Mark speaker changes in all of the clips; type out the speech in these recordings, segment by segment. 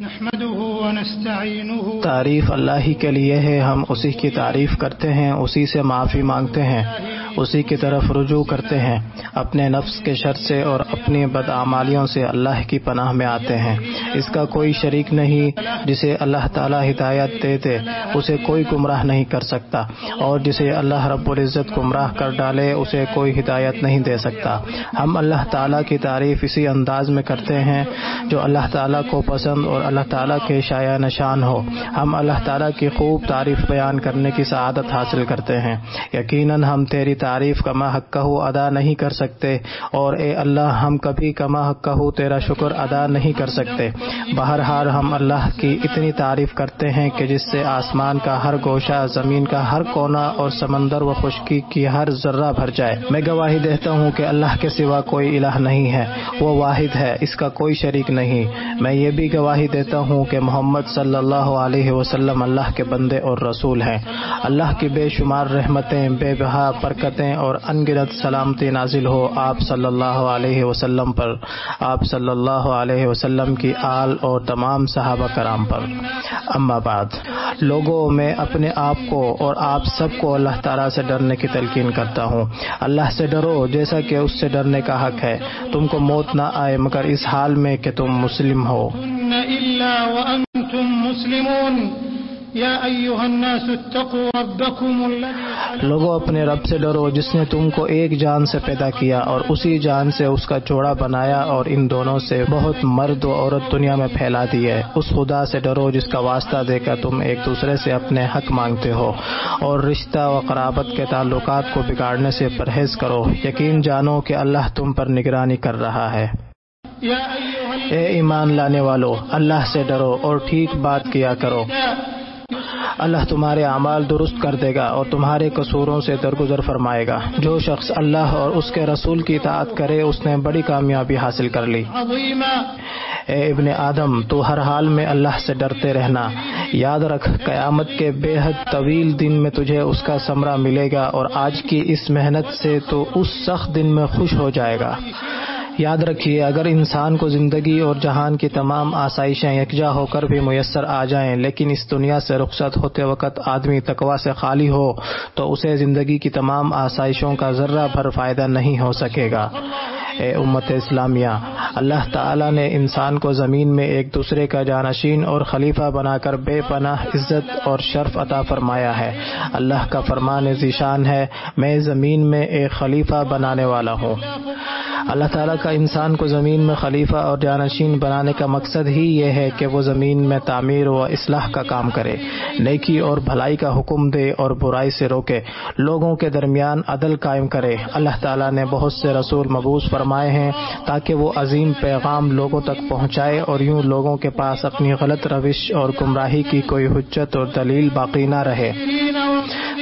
Speaker 1: نحمده
Speaker 2: تعریف اللہ ہی کے لیے ہے، ہم اسی کی تعریف کرتے ہیں، اسی سے معافی مانگتے ہیں۔ اسی کی طرف رجوع کرتے ہیں، اپنے نفس کے شر سے اور اپنی بدعمالیوں سے اللہ کی پناہ میں آتے ہیں۔ اس کا کوئی شریک نہیں جسے اللہ تعالی ہدایت دیتے، اسے کوئی گمراہ نہیں کر سکتا۔ اور جسے اللہ رب العزت گمراہ کر ڈالے، اسے کوئی ہدایت نہیں دے سکتا۔ ہم اللہ تعالیٰ کی تعریف اسی انداز میں کرتے ہیں جو اللہ تعالیٰ کو پسند اور اللہ تعالیٰ کے شاع نشان ہو۔ ہم اللہ تعالیٰ کی خوب تعریف بیان کرنے کی سعادت حاصل کرتے ہیں۔ یقیناً ہم تیری تعریف کما حق ادا نہیں کر سکتے اور اے اللہ ہم کبھی کما حق تیرا شکر ادا نہیں کر سکتے۔ بہرحال ہم اللہ کی اتنی تعریف کرتے ہیں کہ جس سے آسمان کا ہر گوشہ، زمین کا ہر کونا اور سمندر و خشکی کی ہر ذرہ بھر جائے۔ میں گواہی دیتا ہوں کہ اللہ کے سوا کوئی الہ نہیں ہے، وہ واحد ہے، اس کا کوئی شریک نہیں۔ میں یہ بھی گواہی دیتا ہوں کہ محمد صلی اللہ علیہ وسلم اللہ کے بندے اور رسول ہیں۔ اللہ کی بے شمار رحمتیں، بے بہا برکتیں اور ان گنت سلامتی نازل ہو آپ صلی اللہ علیہ وسلم پر، آپ صلی اللہ علیہ وسلم کی آل اور تمام صحابہ کرام پر۔ اما بعد، لوگوں میں اپنے آپ کو اور آپ سب کو اللہ تعالیٰ سے ڈرنے کی تلقین کرتا ہوں۔ اللہ سے ڈرو، جیسا کہ اس سے ڈرنے کا حق ہے۔ تم کو موت نہ آئے، مگر اس حال میں کہ تم مسلم ہو۔ لوگوں اپنے رب سے ڈرو جس نے تم کو ایک جان سے پیدا کیا اور اسی جان سے اس کا جوڑا بنایا اور ان دونوں سے بہت مرد و عورت دنیا میں پھیلا دی ہے۔ اس خدا سے ڈرو جس کا واسطہ دے کر تم ایک دوسرے سے اپنے حق مانگتے ہو اور رشتہ و قرابت کے تعلقات کو بگاڑنے سے پرہیز کرو۔ یقین جانو کہ اللہ تم پر نگرانی کر رہا ہے۔ اے ایمان لانے والو اللہ سے ڈرو اور ٹھیک بات کیا کرو۔ اللہ تمہارے اعمال درست کر دے گا اور تمہارے قصوروں سے درگزر فرمائے گا۔ جو شخص اللہ اور اس کے رسول کی اطاعت کرے، اس نے بڑی کامیابی حاصل کر لی۔ اے ابن آدم، تو ہر حال میں اللہ سے ڈرتے رہنا۔ یاد رکھ، قیامت کے بے حد طویل دن میں تجھے اس کا ثمرہ ملے گا اور آج کی اس محنت سے تو اس سخت دن میں خوش ہو جائے گا۔ یاد رکھیے، اگر انسان کو زندگی اور جہان کی تمام آسائشیں یکجا ہو کر بھی میسر آ جائیں، لیکن اس دنیا سے رخصت ہوتے وقت آدمی تقوا سے خالی ہو، تو اسے زندگی کی تمام آسائشوں کا ذرہ بھر فائدہ نہیں ہو سکے گا۔ اے امت اسلامیہ، اللہ تعالیٰ نے انسان کو زمین میں ایک دوسرے کا جانشین اور خلیفہ بنا کر بے پناہ، عزت اور شرف عطا فرمایا ہے۔ اللہ کا فرمان ذیشان ہے، میں زمین میں ایک خلیفہ بنانے والا ہوں۔ اللہ تعالیٰ کا انسان کو زمین میں خلیفہ اور جانشین بنانے کا مقصد ہی یہ ہے کہ وہ زمین میں تعمیر و اصلاح کا کام کرے، نیکی اور بھلائی کا حکم دے اور برائی سے روکے، لوگوں کے درمیان عدل قائم کرے۔ اللہ تعالیٰ نے بہت سے رسول مبوس فرمائے ہیں تاکہ وہ عظیم پیغام لوگوں تک پہنچائے اور یوں لوگوں کے پاس اپنی غلط روش اور گمراہی کی کوئی حجت اور دلیل باقی نہ رہے۔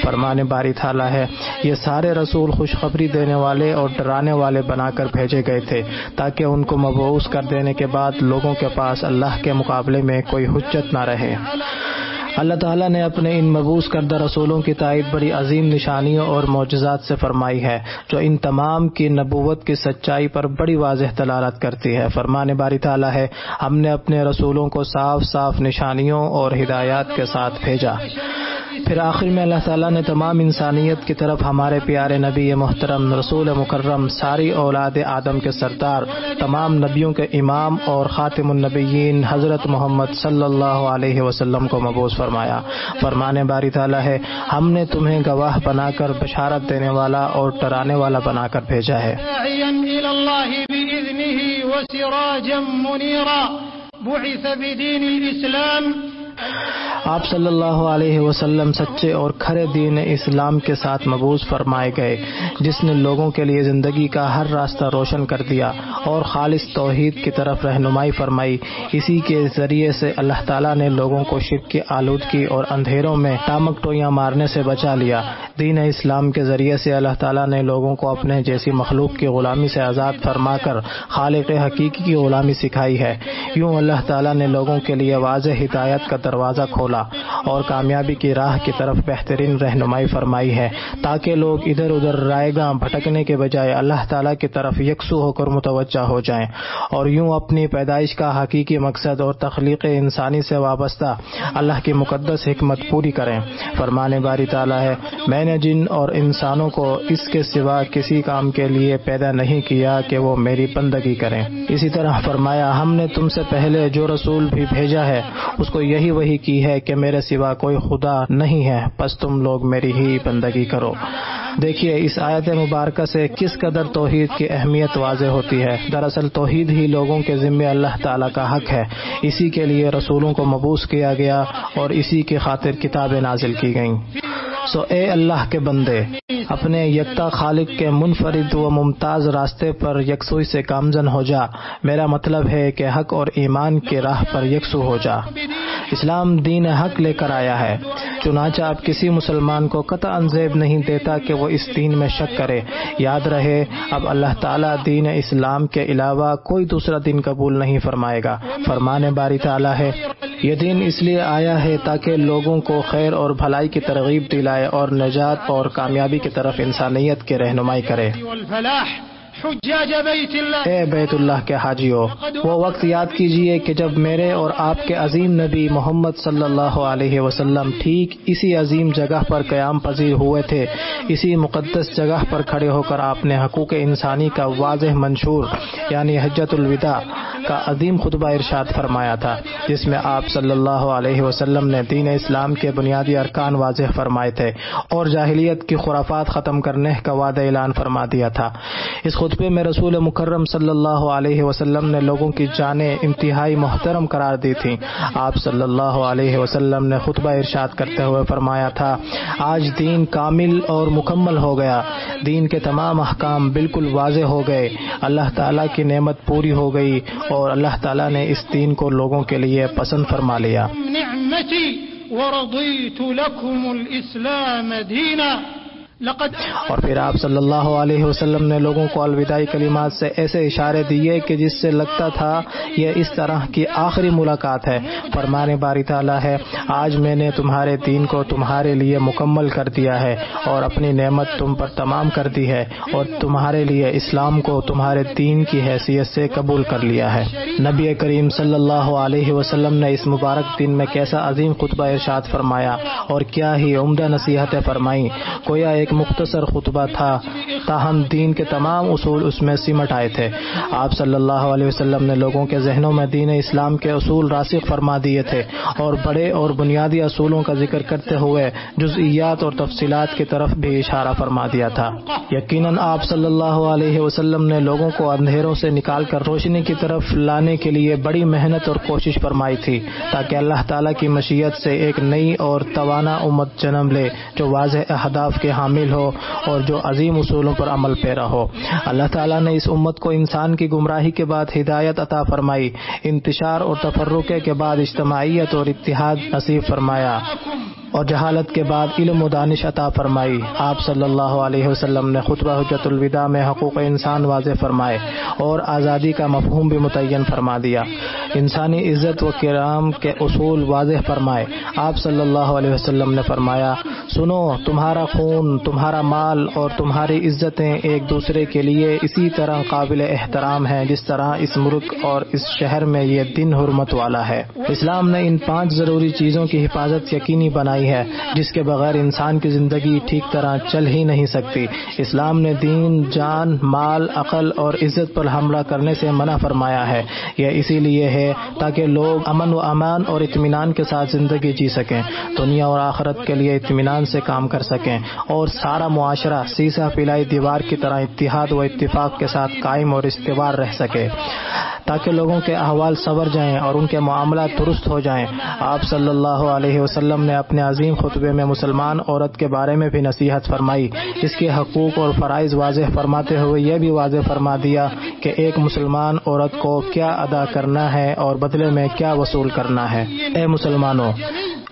Speaker 2: فرمان باری تعالیٰ ہے، یہ سارے رسول خوشخبری دینے والے اور ڈرانے والے بنا کر بھیجے گئے تھے تاکہ ان کو مبعوث کر دینے کے بعد لوگوں کے پاس اللہ کے مقابلے میں کوئی حجت نہ رہے۔ اللہ تعالیٰ نے اپنے ان مبوس کردہ رسولوں کی تائید بڑی عظیم نشانیوں اور معجزات سے فرمائی ہے، جو ان تمام کی نبوت کی سچائی پر بڑی واضح دلالت کرتی ہے۔ فرمان باری تعالیٰ ہے، ہم نے اپنے رسولوں کو صاف صاف نشانیوں اور ہدایات کے ساتھ بھیجا۔ پھر آخر میں اللہ تعالیٰ نے تمام انسانیت کی طرف ہمارے پیارے نبی محترم رسول مکرم، ساری اولاد آدم کے سردار، تمام نبیوں کے امام اور خاتم النبیین حضرت محمد صلی اللہ علیہ وسلم کو مبوس فرمایا۔ فرمانے باری تعالیٰ ہے، ہم نے تمہیں گواہ بنا کر بشارت دینے والا اور ٹرانے والا بنا کر بھیجا ہے۔
Speaker 1: منيرا بعث بدين الإسلام
Speaker 2: آپ صلی اللہ علیہ وسلم سچے اور کھرے دین اسلام کے ساتھ مبوض فرمائے گئے، جس نے لوگوں کے لیے زندگی کا ہر راستہ روشن کر دیا اور خالص توحید کی طرف رہنمائی فرمائی۔ اسی کے ذریعے سے اللہ تعالیٰ نے لوگوں کو شرک کی آلودگی اور اندھیروں میں ٹامک ٹویاں مارنے سے بچا لیا۔ دین اسلام کے ذریعے سے اللہ تعالیٰ نے لوگوں کو اپنے جیسی مخلوق کی غلامی سے آزاد فرما کر خالق حقیقی کی غلامی سکھائی ہے۔ یوں اللہ تعالیٰ نے لوگوں کے لیے واضح ہدایت کا دروازہ کھولا۔ اور کامیابی کی راہ کی طرف بہترین رہنمائی فرمائی ہے تاکہ لوگ ادھر ادھر رائے گاہ بھٹکنے کے بجائے اللہ تعالیٰ کی طرف یکسو ہو کر متوجہ ہو جائیں اور یوں اپنی پیدائش کا حقیقی مقصد اور تخلیق انسانی سے وابستہ اللہ کی مقدس حکمت پوری کریں۔ فرمانے باری تعالیٰ ہے، میں نے جن اور انسانوں کو اس کے سوا کسی کام کے لیے پیدا نہیں کیا کہ وہ میری بندگی کریں۔ اسی طرح فرمایا، ہم نے تم سے پہلے جو رسول بھی بھیجا ہے، اس کو یہی وہی کی ہے کہ میرے سوا کوئی خدا نہیں ہے بس تم لوگ میری ہی بندگی کرو۔ دیکھیے، اس آیت مبارکہ سے کس قدر توحید کی اہمیت واضح ہوتی ہے۔ دراصل توحید ہی لوگوں کے ذمے اللہ تعالیٰ کا حق ہے۔ اسی کے لیے رسولوں کو مبوس کیا گیا اور اسی کی خاطر کتابیں نازل کی گئیں۔ سو اے اللہ کے بندے اپنے یکتا خالق کے منفرد و ممتاز راستے پر یکسوئی سے کامزن ہو جا۔ میرا مطلب ہے کہ حق اور ایمان کے راہ پر یکسو ہو جا۔ اسلام دین حق لے کر آیا ہے۔ چنانچہ اب کسی مسلمان کو قطع انزیب نہیں دیتا کہ وہ اس دین میں شک کرے۔ یاد رہے، اب اللہ تعالیٰ دین اسلام کے علاوہ کوئی دوسرا دین قبول نہیں فرمائے گا۔ فرمانے باری تعالیٰ ہے، یہ دین اس لیے آیا ہے تاکہ لوگوں کو خیر اور بھلائی کی ترغیب دلائے اور نجات اور کامیابی کی طرف انسانیت کی رہنمائی کرے۔ اے بیت اللہ کے حاجیوں وہ وقت یاد کیجیے کہ جب میرے اور آپ کے عظیم نبی محمد صلی اللہ علیہ وسلم ٹھیک اسی عظیم جگہ پر قیام پذیر ہوئے تھے، اسی مقدس جگہ پر کھڑے ہو کر آپ نے حقوق انسانی کا واضح منشور یعنی حجت الوداع کا عظیم خطبہ ارشاد فرمایا تھا، جس میں آپ صلی اللہ علیہ وسلم نے دین اسلام کے بنیادی ارکان واضح فرمائے تھے اور جاہلیت کی خرافات ختم کرنے کا وعدہ اعلان فرما دیا تھا۔ اس خطبے میں رسول مکرم صلی اللہ علیہ وسلم نے لوگوں کی جانیں انتہائی محترم قرار دی تھیں۔ آپ صلی اللہ علیہ وسلم نے خطبہ ارشاد کرتے ہوئے فرمایا تھا، آج دین کامل اور مکمل ہو گیا۔ دین کے تمام احکام بالکل واضح ہو گئے۔ اللہ تعالیٰ کی نعمت پوری ہو گئی اور اللہ تعالیٰ نے اس دین کو لوگوں کے لیے پسند فرما لیا۔ اور پھر آپ صلی اللہ علیہ وسلم نے لوگوں کو الوداعی کلمات سے ایسے اشارے دیے کہ جس سے لگتا تھا یہ اس طرح کی آخری ملاقات ہے۔ فرمانے باری تعالیٰ ہے، آج میں نے تمہارے دین کو تمہارے لیے مکمل کر دیا ہے اور اپنی نعمت تم پر تمام کر دی ہے اور تمہارے لیے اسلام کو تمہارے دین کی حیثیت سے قبول کر لیا ہے۔ نبی کریم صلی اللہ علیہ وسلم نے اس مبارک دن میں کیسا عظیم خطبہ ارشاد فرمایا اور کیا ہی عمدہ نصیحتیں فرمائیں۔ کویا ایک مختصر خطبہ تھا، تاہم دین کے تمام اصول اس میں سمٹ آئے تھے۔ آپ صلی اللہ علیہ وسلم نے لوگوں کے ذہنوں میں دین اسلام کے اصول راسخ فرما دیے تھے اور بڑے اور بنیادی اصولوں کا ذکر کرتے ہوئے جزئیات اور تفصیلات کی طرف بھی اشارہ فرما دیا تھا۔ یقیناً آپ صلی اللہ علیہ وسلم نے لوگوں کو اندھیروں سے نکال کر روشنی کی طرف لانے کے لیے بڑی محنت اور کوشش فرمائی تھی تاکہ اللہ تعالیٰ کی مشیت سے ایک نئی اور توانا امت جنم لے، جو واضح اہداف کے حامل ہو اور جو عظیم اصولوں پر عمل پیرا ہو۔ اللہ تعالیٰ نے اس امت کو انسان کی گمراہی کے بعد ہدایت عطا فرمائی، انتشار اور تفرقے کے بعد اجتماعیت اور اتحاد نصیب فرمایا۔ اور جہالت کے بعد علم و دانش عطا فرمائی۔ آپ صلی اللہ علیہ وسلم نے خطبہ حجت الوداع میں حقوق انسان واضح فرمائے اور آزادی کا مفہوم بھی متعین فرما دیا۔ انسانی عزت و کرام کے اصول واضح فرمائے۔ آپ صلی اللہ علیہ وسلم نے فرمایا، سنو، تمہارا خون، تمہارا مال اور تمہاری عزتیں ایک دوسرے کے لیے اسی طرح قابل احترام ہیں جس طرح اس ملک اور اس شہر میں یہ دن حرمت والا ہے۔ اسلام نے ان پانچ ضروری چیزوں کی حفاظت یقینی بنائی۔ ہے، جس کے بغیر انسان کی زندگی ٹھیک طرح چل ہی نہیں سکتی۔ اسلام نے دین، جان، مال، عقل اور عزت پر حملہ کرنے سے منع فرمایا ہے۔ یہ اسی لیے ہے تاکہ لوگ امن و امان اور اطمینان کے ساتھ زندگی جی سکیں۔ دنیا اور آخرت کے لیے اطمینان سے کام کر سکیں۔ اور سارا معاشرہ سیسا پلائی دیوار کی طرح اتحاد و اتفاق کے ساتھ قائم اور استوار رہ سکے۔ تاکہ لوگوں کے احوال سور جائیں اور ان کے معاملات درست ہو جائیں۔ آپ صلی اللہ علیہ وسلم نے اپنے عظیم خطبے میں مسلمان عورت کے بارے میں بھی نصیحت فرمائی۔ اس کے حقوق اور فرائض واضح فرماتے ہوئے یہ بھی واضح فرما دیا کہ ایک مسلمان عورت کو کیا ادا کرنا ہے اور بدلے میں کیا وصول کرنا ہے۔ اے مسلمانوں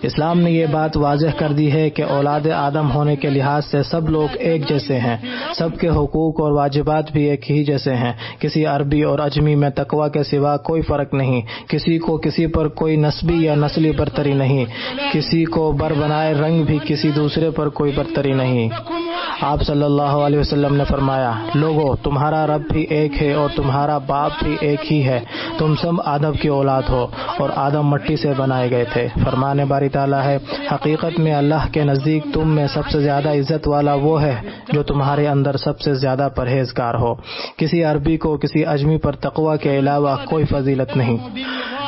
Speaker 2: اسلام نے یہ بات واضح کر دی ہے کہ اولاد آدم ہونے کے لحاظ سے سب لوگ ایک جیسے ہیں۔ سب کے حقوق اور واجبات بھی ایک ہی جیسے ہیں۔ کسی عربی اور اجمی میں تقوا کے سوا کوئی فرق نہیں۔ کسی کو کسی پر کوئی نسبی یا نسلی برتری نہیں۔ کسی کو بر بنائے رنگ بھی کسی دوسرے پر کوئی برتری نہیں۔ آپ صلی اللہ علیہ وسلم نے فرمایا، لوگو، تمہارا رب بھی ایک ہے اور تمہارا باپ بھی ایک ہی ہے۔ تم سب آدم کی اولاد ہو اور آدم مٹی سے بنائے گئے تھے۔ فرمانے باری تعالیٰ ہے، حقیقت میں اللہ کے نزدیک تم میں سب سے زیادہ عزت والا وہ ہے جو تمہارے اندر سب سے زیادہ پرہیزگار ہو۔ کسی عربی کو، کسی اجمی پر تقوا کے علاوہ کوئی فضیلت نہیں۔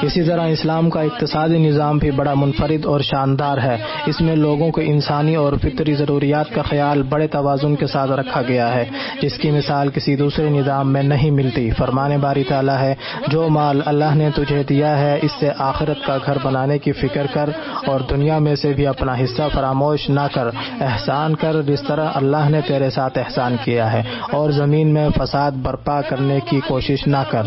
Speaker 2: اسی طرح اسلام کا اقتصادی نظام بھی بڑا منفرد اور شاندار ہے۔ اس میں لوگوں کو انسانی اور فطری ضروریات کا خیال بڑے توازن کے ساتھ رکھا گیا ہے، جس کی مثال کسی دوسرے نظام میں نہیں ملتی۔ فرمانے باری تعالیٰ ہے، جو مال اللہ نے تجھے دیا ہے، اس سے آخرت کا گھر بنانے کی فکر کر اور دنیا میں سے بھی اپنا حصہ فراموش نہ کر۔ احسان کر جس طرح اللہ نے تیرے ساتھ احسان کیا ہے، اور زمین میں فساد برپا کرنے کی کوشش نہ کر۔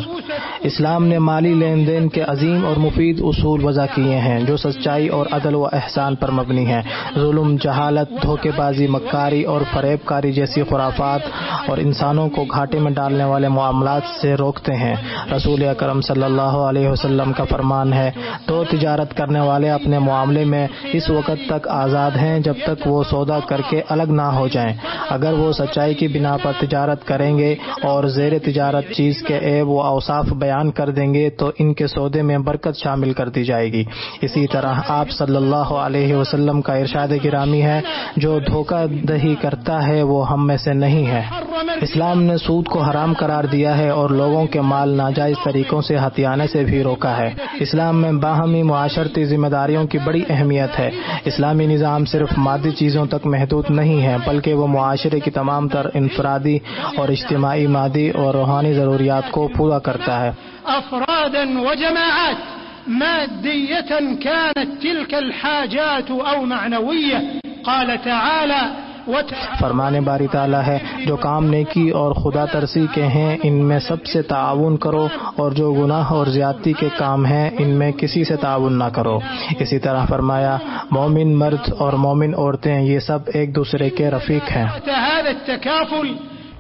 Speaker 2: اسلام نے مالی لین دین کے عظیم اور مفید اصول وضع کیے ہیں، جو سچائی اور عدل و احسان پر مبنی ہیں۔ ظلم، جہالت دھوکے بازی مکاری اور فریب کاری جیسی خرافات اور انسانوں کو گھاٹے میں ڈالنے والے معاملات سے روکتے ہیں۔ رسول اکرم صلی اللہ علیہ وسلم کا فرمان ہے، تو تجارت کرنے والے اپنے معاملے میں اس وقت تک آزاد ہیں جب تک وہ سودا کر کے الگ نہ ہو جائیں۔ اگر وہ سچائی کی بنا پر تجارت کریں گے اور زیر تجارت چیز کے عیب و اوصاف بیان کر دیں گے، تو ان کے سودے میں برکت شامل کر دی جائے گی۔ اسی طرح آپ صلی اللہ علیہ وسلم کا ارشاد گرامی ہے، جو دھوکہ دہی کرتا ہے، وہ ہم میں سے نہیں ہے۔ اسلام نے سود کو حرام قرار دیا ہے اور لوگوں کے مال ناجائز طریقوں سے ہتھیانے سے بھی روکا ہے۔ اسلام میں باہمی معاشرتی ذمہ داریوں کی بڑی اہمیت ہے۔ اسلامی نظام صرف مادی چیزوں تک محدود نہیں ہے، بلکہ وہ معاشرے کی تمام تر انفرادی اور اجتماعی مادی اور روحانی ضروریات کو پورا کرتا ہے۔
Speaker 1: أفرادا وجماعات مادية كانت تلك الحاجات أو معنوية. قال تعالى
Speaker 2: فرمانے باری تعالیٰ ہے جو کام نیکی اور خدا ترسی کے ہیں ان میں سب سے تعاون کرو اور جو گناہ اور زیادتی کے کام ہیں ان میں کسی سے تعاون نہ کرو۔ اسی طرح فرمایا مومن مرد اور مومن عورتیں یہ سب ایک دوسرے کے رفیق ہیں۔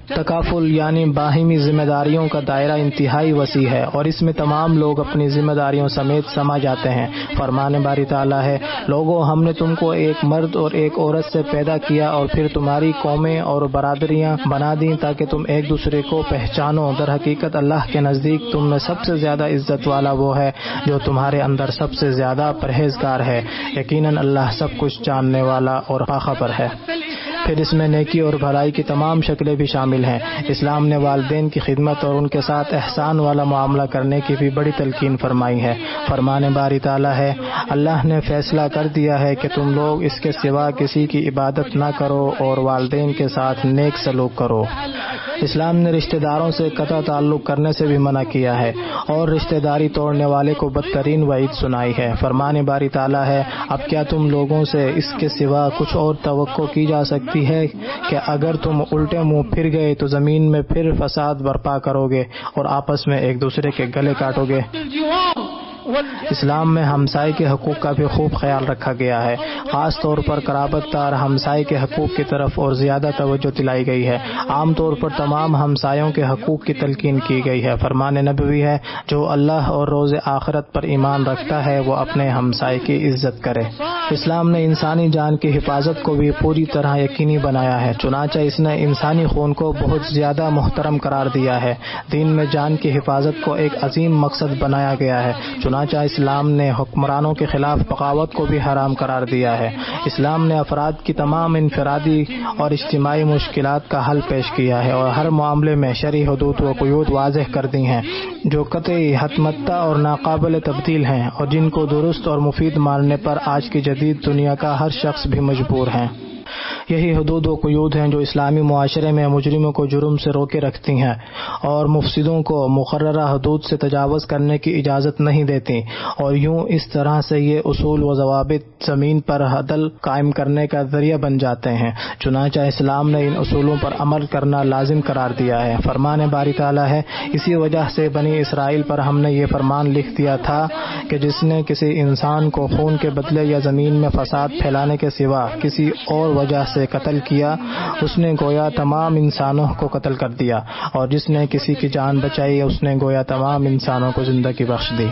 Speaker 2: تکافل یعنی باہمی ذمہ داریوں کا دائرہ انتہائی وسیع ہے اور اس میں تمام لوگ اپنی ذمہ داریوں سمیت سما جاتے ہیں۔ فرمان باری تعالیٰ ہے لوگوں ہم نے تم کو ایک مرد اور ایک عورت سے پیدا کیا اور پھر تمہاری قومیں اور برادریاں بنا دیں تاکہ تم ایک دوسرے کو پہچانو۔ در حقیقت اللہ کے نزدیک تم میں سب سے زیادہ عزت والا وہ ہے جو تمہارے اندر سب سے زیادہ پرہیزگار ہے۔ یقیناً اللہ سب کچھ جاننے والا اور باخبر ہے۔ پھر اس میں نیکی اور بھلائی کی تمام شکلیں بھی شامل ہیں۔ اسلام نے والدین کی خدمت اور ان کے ساتھ احسان والا معاملہ کرنے کی بھی بڑی تلقین فرمائی ہے۔ فرمان باری تعالیٰ ہے، اللہ نے فیصلہ کر دیا ہے کہ تم لوگ اس کے سوا کسی کی عبادت نہ کرو اور والدین کے ساتھ نیک سلوک کرو۔ اسلام نے رشتہ داروں سے قطع تعلق کرنے سے بھی منع کیا ہے اور رشتہ داری توڑنے والے کو بدترین وعید سنائی ہے۔ فرمان باری تعالیٰ ہے، اب کیا تم لوگوں سے اس کے سوا کچھ اور توقع کی جا سکتی ہے کہ اگر تم الٹے منہ پھر گئے تو زمین میں پھر فساد برپا کرو گے اور آپس میں ایک دوسرے کے گلے کاٹو گے؟ اسلام میں ہمسائے کے حقوق کا بھی خوب خیال رکھا گیا ہے۔ خاص طور پر قرابت دار ہمسائے کے حقوق کی طرف اور زیادہ توجہ دلائی گئی ہے۔ عام طور پر تمام ہمسایوں کے حقوق کی تلقین کی گئی ہے۔ فرمان نبوی ہے، جو اللہ اور روز آخرت پر ایمان رکھتا ہے، وہ اپنے ہمسائے کی عزت کرے۔ اسلام نے انسانی جان کی حفاظت کو بھی پوری طرح یقینی بنایا ہے۔ چنانچہ اس نے انسانی خون کو بہت زیادہ محترم قرار دیا ہے۔ دین میں جان کی حفاظت کو ایک عظیم مقصد بنایا گیا ہے۔ چنانچہ اسلام نے حکمرانوں کے خلاف بغاوت کو بھی حرام قرار دیا ہے۔ اسلام نے افراد کی تمام انفرادی اور اجتماعی مشکلات کا حل پیش کیا ہے اور ہر معاملے میں شرح حدود و قیود واضح کر دی ہیں، جو قطعی حتمتہ اور ناقابل تبدیل ہیں اور جن کو درست اور مفید ماننے پر آج کی جدید دنیا کا ہر شخص بھی مجبور ہے۔ یہی حدود و قیود ہیں جو اسلامی معاشرے میں مجرموں کو جرم سے روکے رکھتی ہیں اور مفسدوں کو مقررہ حدود سے تجاوز کرنے کی اجازت نہیں دیتی اور یوں اس طرح سے یہ اصول و ضوابط زمین پر عدل قائم کرنے کا ذریعہ بن جاتے ہیں۔ چنانچہ اسلام نے ان اصولوں پر عمل کرنا لازم قرار دیا ہے۔ فرمان باری تعالیٰ ہے، اسی وجہ سے بنی اسرائیل پر ہم نے یہ فرمان لکھ دیا تھا کہ جس نے کسی انسان کو خون کے بدلے یا زمین میں فساد پھیلانے کے سوا کسی اور وجہ سے قتل کیا، اس نے گویا تمام انسانوں کو قتل کر دیا اور جس نے کسی کی جان بچائی، اس نے گویا تمام انسانوں کو زندگی بخش دی۔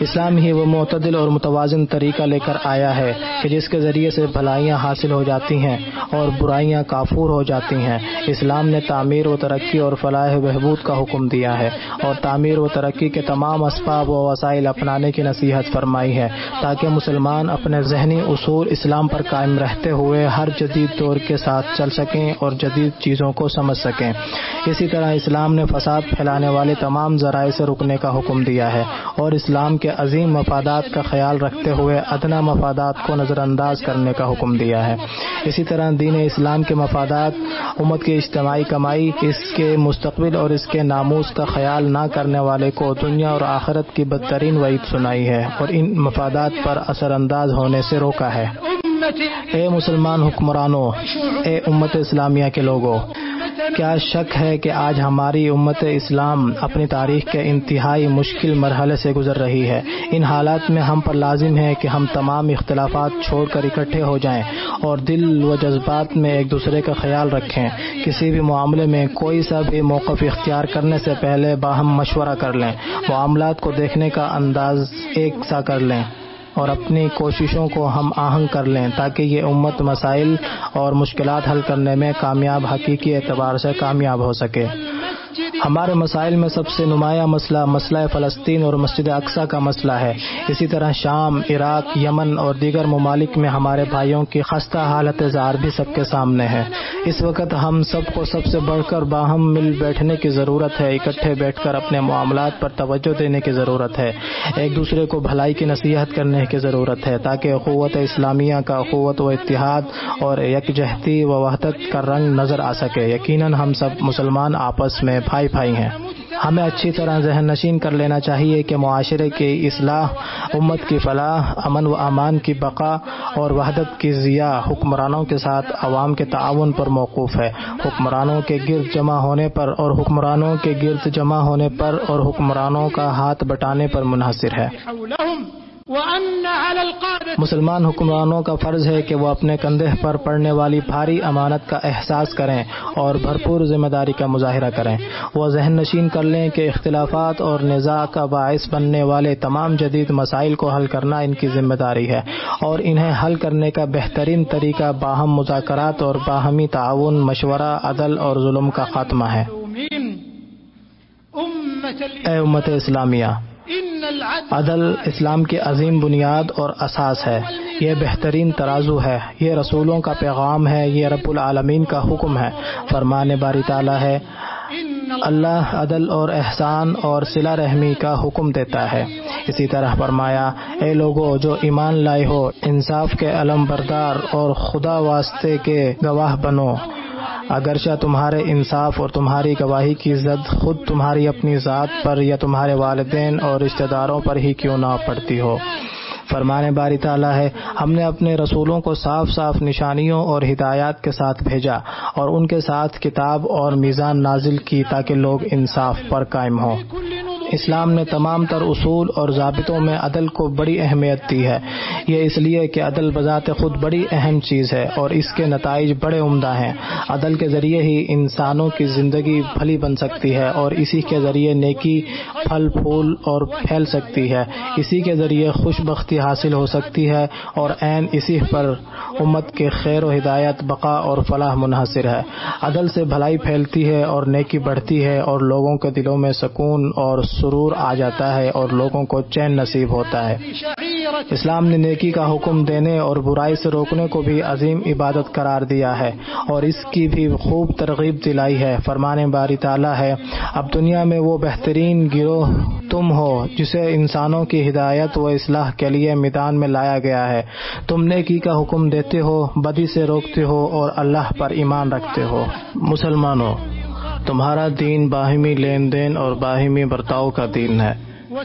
Speaker 2: اسلام ہی وہ معتدل اور متوازن طریقہ لے کر آیا ہے کہ جس کے ذریعے سے بھلائیاں حاصل ہو جاتی ہیں اور برائیاں کافور ہو جاتی ہیں۔ اسلام نے تعمیر و ترقی اور فلاح بہبود کا حکم دیا ہے اور تعمیر و ترقی کے تمام اسباب و وسائل اپنانے کی نصیحت فرمائی ہے تاکہ مسلمان اپنے ذہنی اصول اسلام پر قائم رہتے ہوئے ہر جدید دور کے ساتھ چل سکیں اور جدید چیزوں کو سمجھ سکیں۔ اسی طرح اسلام نے فساد پھیلانے والے تمام ذرائع سے رکنے کا حکم دیا ہے اور اسلام کے عظیم مفادات کا خیال رکھتے ہوئے ادنا مفادات کو نظر انداز کرنے کا حکم دیا ہے۔ اسی طرح دین اسلام کے مفادات، امت کی اجتماعی کمائی، اس کے مستقبل اور اس کے ناموز کا خیال نہ کرنے والے کو دنیا اور آخرت کی بدترین وعید سنائی ہے اور ان مفادات پر اثر انداز ہونے سے روکا ہے۔ اے مسلمان حکمرانوں، اے امت اسلامیہ کے لوگوں، کیا شک ہے کہ آج ہماری امت اسلام اپنی تاریخ کے انتہائی مشکل مرحلے سے گزر رہی ہے؟ ان حالات میں ہم پر لازم ہے کہ ہم تمام اختلافات چھوڑ کر اکٹھے ہو جائیں اور دل و جذبات میں ایک دوسرے کا خیال رکھیں۔ کسی بھی معاملے میں کوئی سا بھی موقف اختیار کرنے سے پہلے باہم مشورہ کر لیں۔ معاملات کو دیکھنے کا انداز ایک سا کر لیں۔ اور اپنی کوششوں کو ہم آہنگ کر لیں تاکہ یہ امت مسائل اور مشکلات حل کرنے میں کامیاب حقیقی اعتبار سے کامیاب ہو سکے۔ ہمارے مسائل میں سب سے نمایاں مسئلہ مسئلہ فلسطین اور مسجد اقسا کا مسئلہ ہے۔ اسی طرح شام، عراق، یمن اور دیگر ممالک میں ہمارے بھائیوں کی خستہ حالت اظہار بھی سب کے سامنے ہے۔ اس وقت ہم سب کو سب سے بڑھ کر باہم مل بیٹھنے کی ضرورت ہے، اکٹھے بیٹھ کر اپنے معاملات پر توجہ دینے کی ضرورت ہے۔ ایک دوسرے کو بھلائی کی نصیحت کرنے کی ضرورت ہے تاکہ قوت اسلامیہ کا قوت و اتحاد اور یکجہتی و وحدت کا رنگ نظر آ سکے۔ یقیناً ہم سب مسلمان آپس میں بھائی بھائی ہیں۔ ہمیں اچھی طرح ذہن نشین کر لینا چاہیے کہ معاشرے کی اصلاح، امت کی فلاح، امن و امان کی بقا اور وحدت کی ضیاء حکمرانوں کے ساتھ عوام کے تعاون پر موقوف ہے۔ حکمرانوں کے گرد جمع ہونے پر اور حکمرانوں کے گرد جمع ہونے پر اور حکمرانوں کا ہاتھ بٹانے پر منحصر ہے۔ مسلمان حکمرانوں کا فرض ہے کہ وہ اپنے کندھے پر پڑنے والی بھاری امانت کا احساس کریں اور بھرپور ذمہ داری کا مظاہرہ کریں۔ وہ ذہن نشین کر لیں کہ اختلافات اور نزاع کا باعث بننے والے تمام جدید مسائل کو حل کرنا ان کی ذمہ داری ہے اور انہیں حل کرنے کا بہترین طریقہ باہم مذاکرات اور باہمی تعاون مشورہ عدل اور ظلم کا خاتمہ ہے۔ اے امت اسلامیہ عدل اسلام کی عظیم بنیاد اور اساس ہے۔ یہ بہترین ترازو ہے۔ یہ رسولوں کا پیغام ہے۔ یہ رب العالمین کا حکم ہے۔ فرمان باری تعالیٰ ہے، اللہ عدل اور احسان اور صلہ رحمی کا حکم دیتا ہے۔ اسی طرح فرمایا، اے لوگوں جو ایمان لائے ہو، انصاف کے علم بردار اور خدا واسطے کے گواہ بنو۔ اگرچہ تمہارے انصاف اور تمہاری گواہی کی زد خود تمہاری اپنی ذات پر یا تمہارے والدین اور رشتہ داروں پر ہی کیوں نہ پڑتی ہو۔ فرمان باری تعالیٰ ہے، ہم نے اپنے رسولوں کو صاف صاف نشانیوں اور ہدایات کے ساتھ بھیجا اور ان کے ساتھ کتاب اور میزان نازل کی تاکہ لوگ انصاف پر قائم ہوں۔ اسلام نے تمام تر اصول اور ضابطوں میں عدل کو بڑی اہمیت دی ہے۔ یہ اس لیے کہ عدل بذات خود بڑی اہم چیز ہے اور اس کے نتائج بڑے عمدہ ہیں۔ عدل کے ذریعے ہی انسانوں کی زندگی بھلی بن سکتی ہے اور اسی کے ذریعے نیکی پھل، پھول اور پھیل سکتی ہے۔ اسی کے ذریعے خوش بختی حاصل ہو سکتی ہے اور عین اسی پر امت کے خیر و ہدایت، بقا اور فلاح منحصر ہے۔ عدل سے بھلائی پھیلتی ہے اور نیکی بڑھتی ہے اور لوگوں کے دلوں میں سکون اور سرور آ جاتا ہے اور لوگوں کو چین نصیب ہوتا ہے۔ اسلام نے نیکی کا حکم دینے اور برائی سے روکنے کو بھی عظیم عبادت قرار دیا ہے اور اس کی بھی خوب ترغیب دلائی ہے۔ فرمان باری تعالیٰ ہے، اب دنیا میں وہ بہترین گروہ تم ہو جسے انسانوں کی ہدایت و اصلاح کے لیے میدان میں لایا گیا ہے۔ تم نیکی کا حکم دیتے ہو، بدی سے روکتے ہو اور اللہ پر ایمان رکھتے ہو۔ مسلمانوں تمہارا دین باہمی لین دین اور باہمی برتاؤ کا دین ہے۔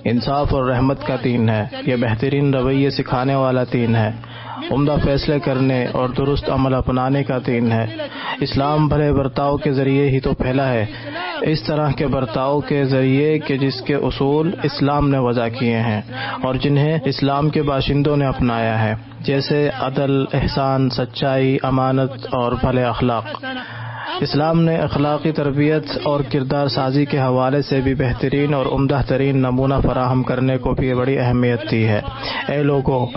Speaker 2: انصاف اور رحمت کا دین ہے۔ یہ بہترین رویے سکھانے والا دین ہے۔ عمدہ فیصلے کرنے اور درست عمل اپنانے کا دین ہے۔ اسلام بھلے برتاؤ کے ذریعے ہی تو پھیلا ہے۔ اس طرح کے برتاؤ کے ذریعے کہ جس کے اصول اسلام نے وضع کیے ہیں اور جنہیں اسلام کے باشندوں نے اپنایا ہے۔ جیسے عدل، احسان، سچائی، امانت اور بھلے اخلاق۔ اسلام نے اخلاقی تربیت اور کردار سازی کے حوالے سے بھی بہترین اور عمدہ ترین نمونہ فراہم کرنے کو بھی بڑی اہمیت دی ہے۔ اے لوگوں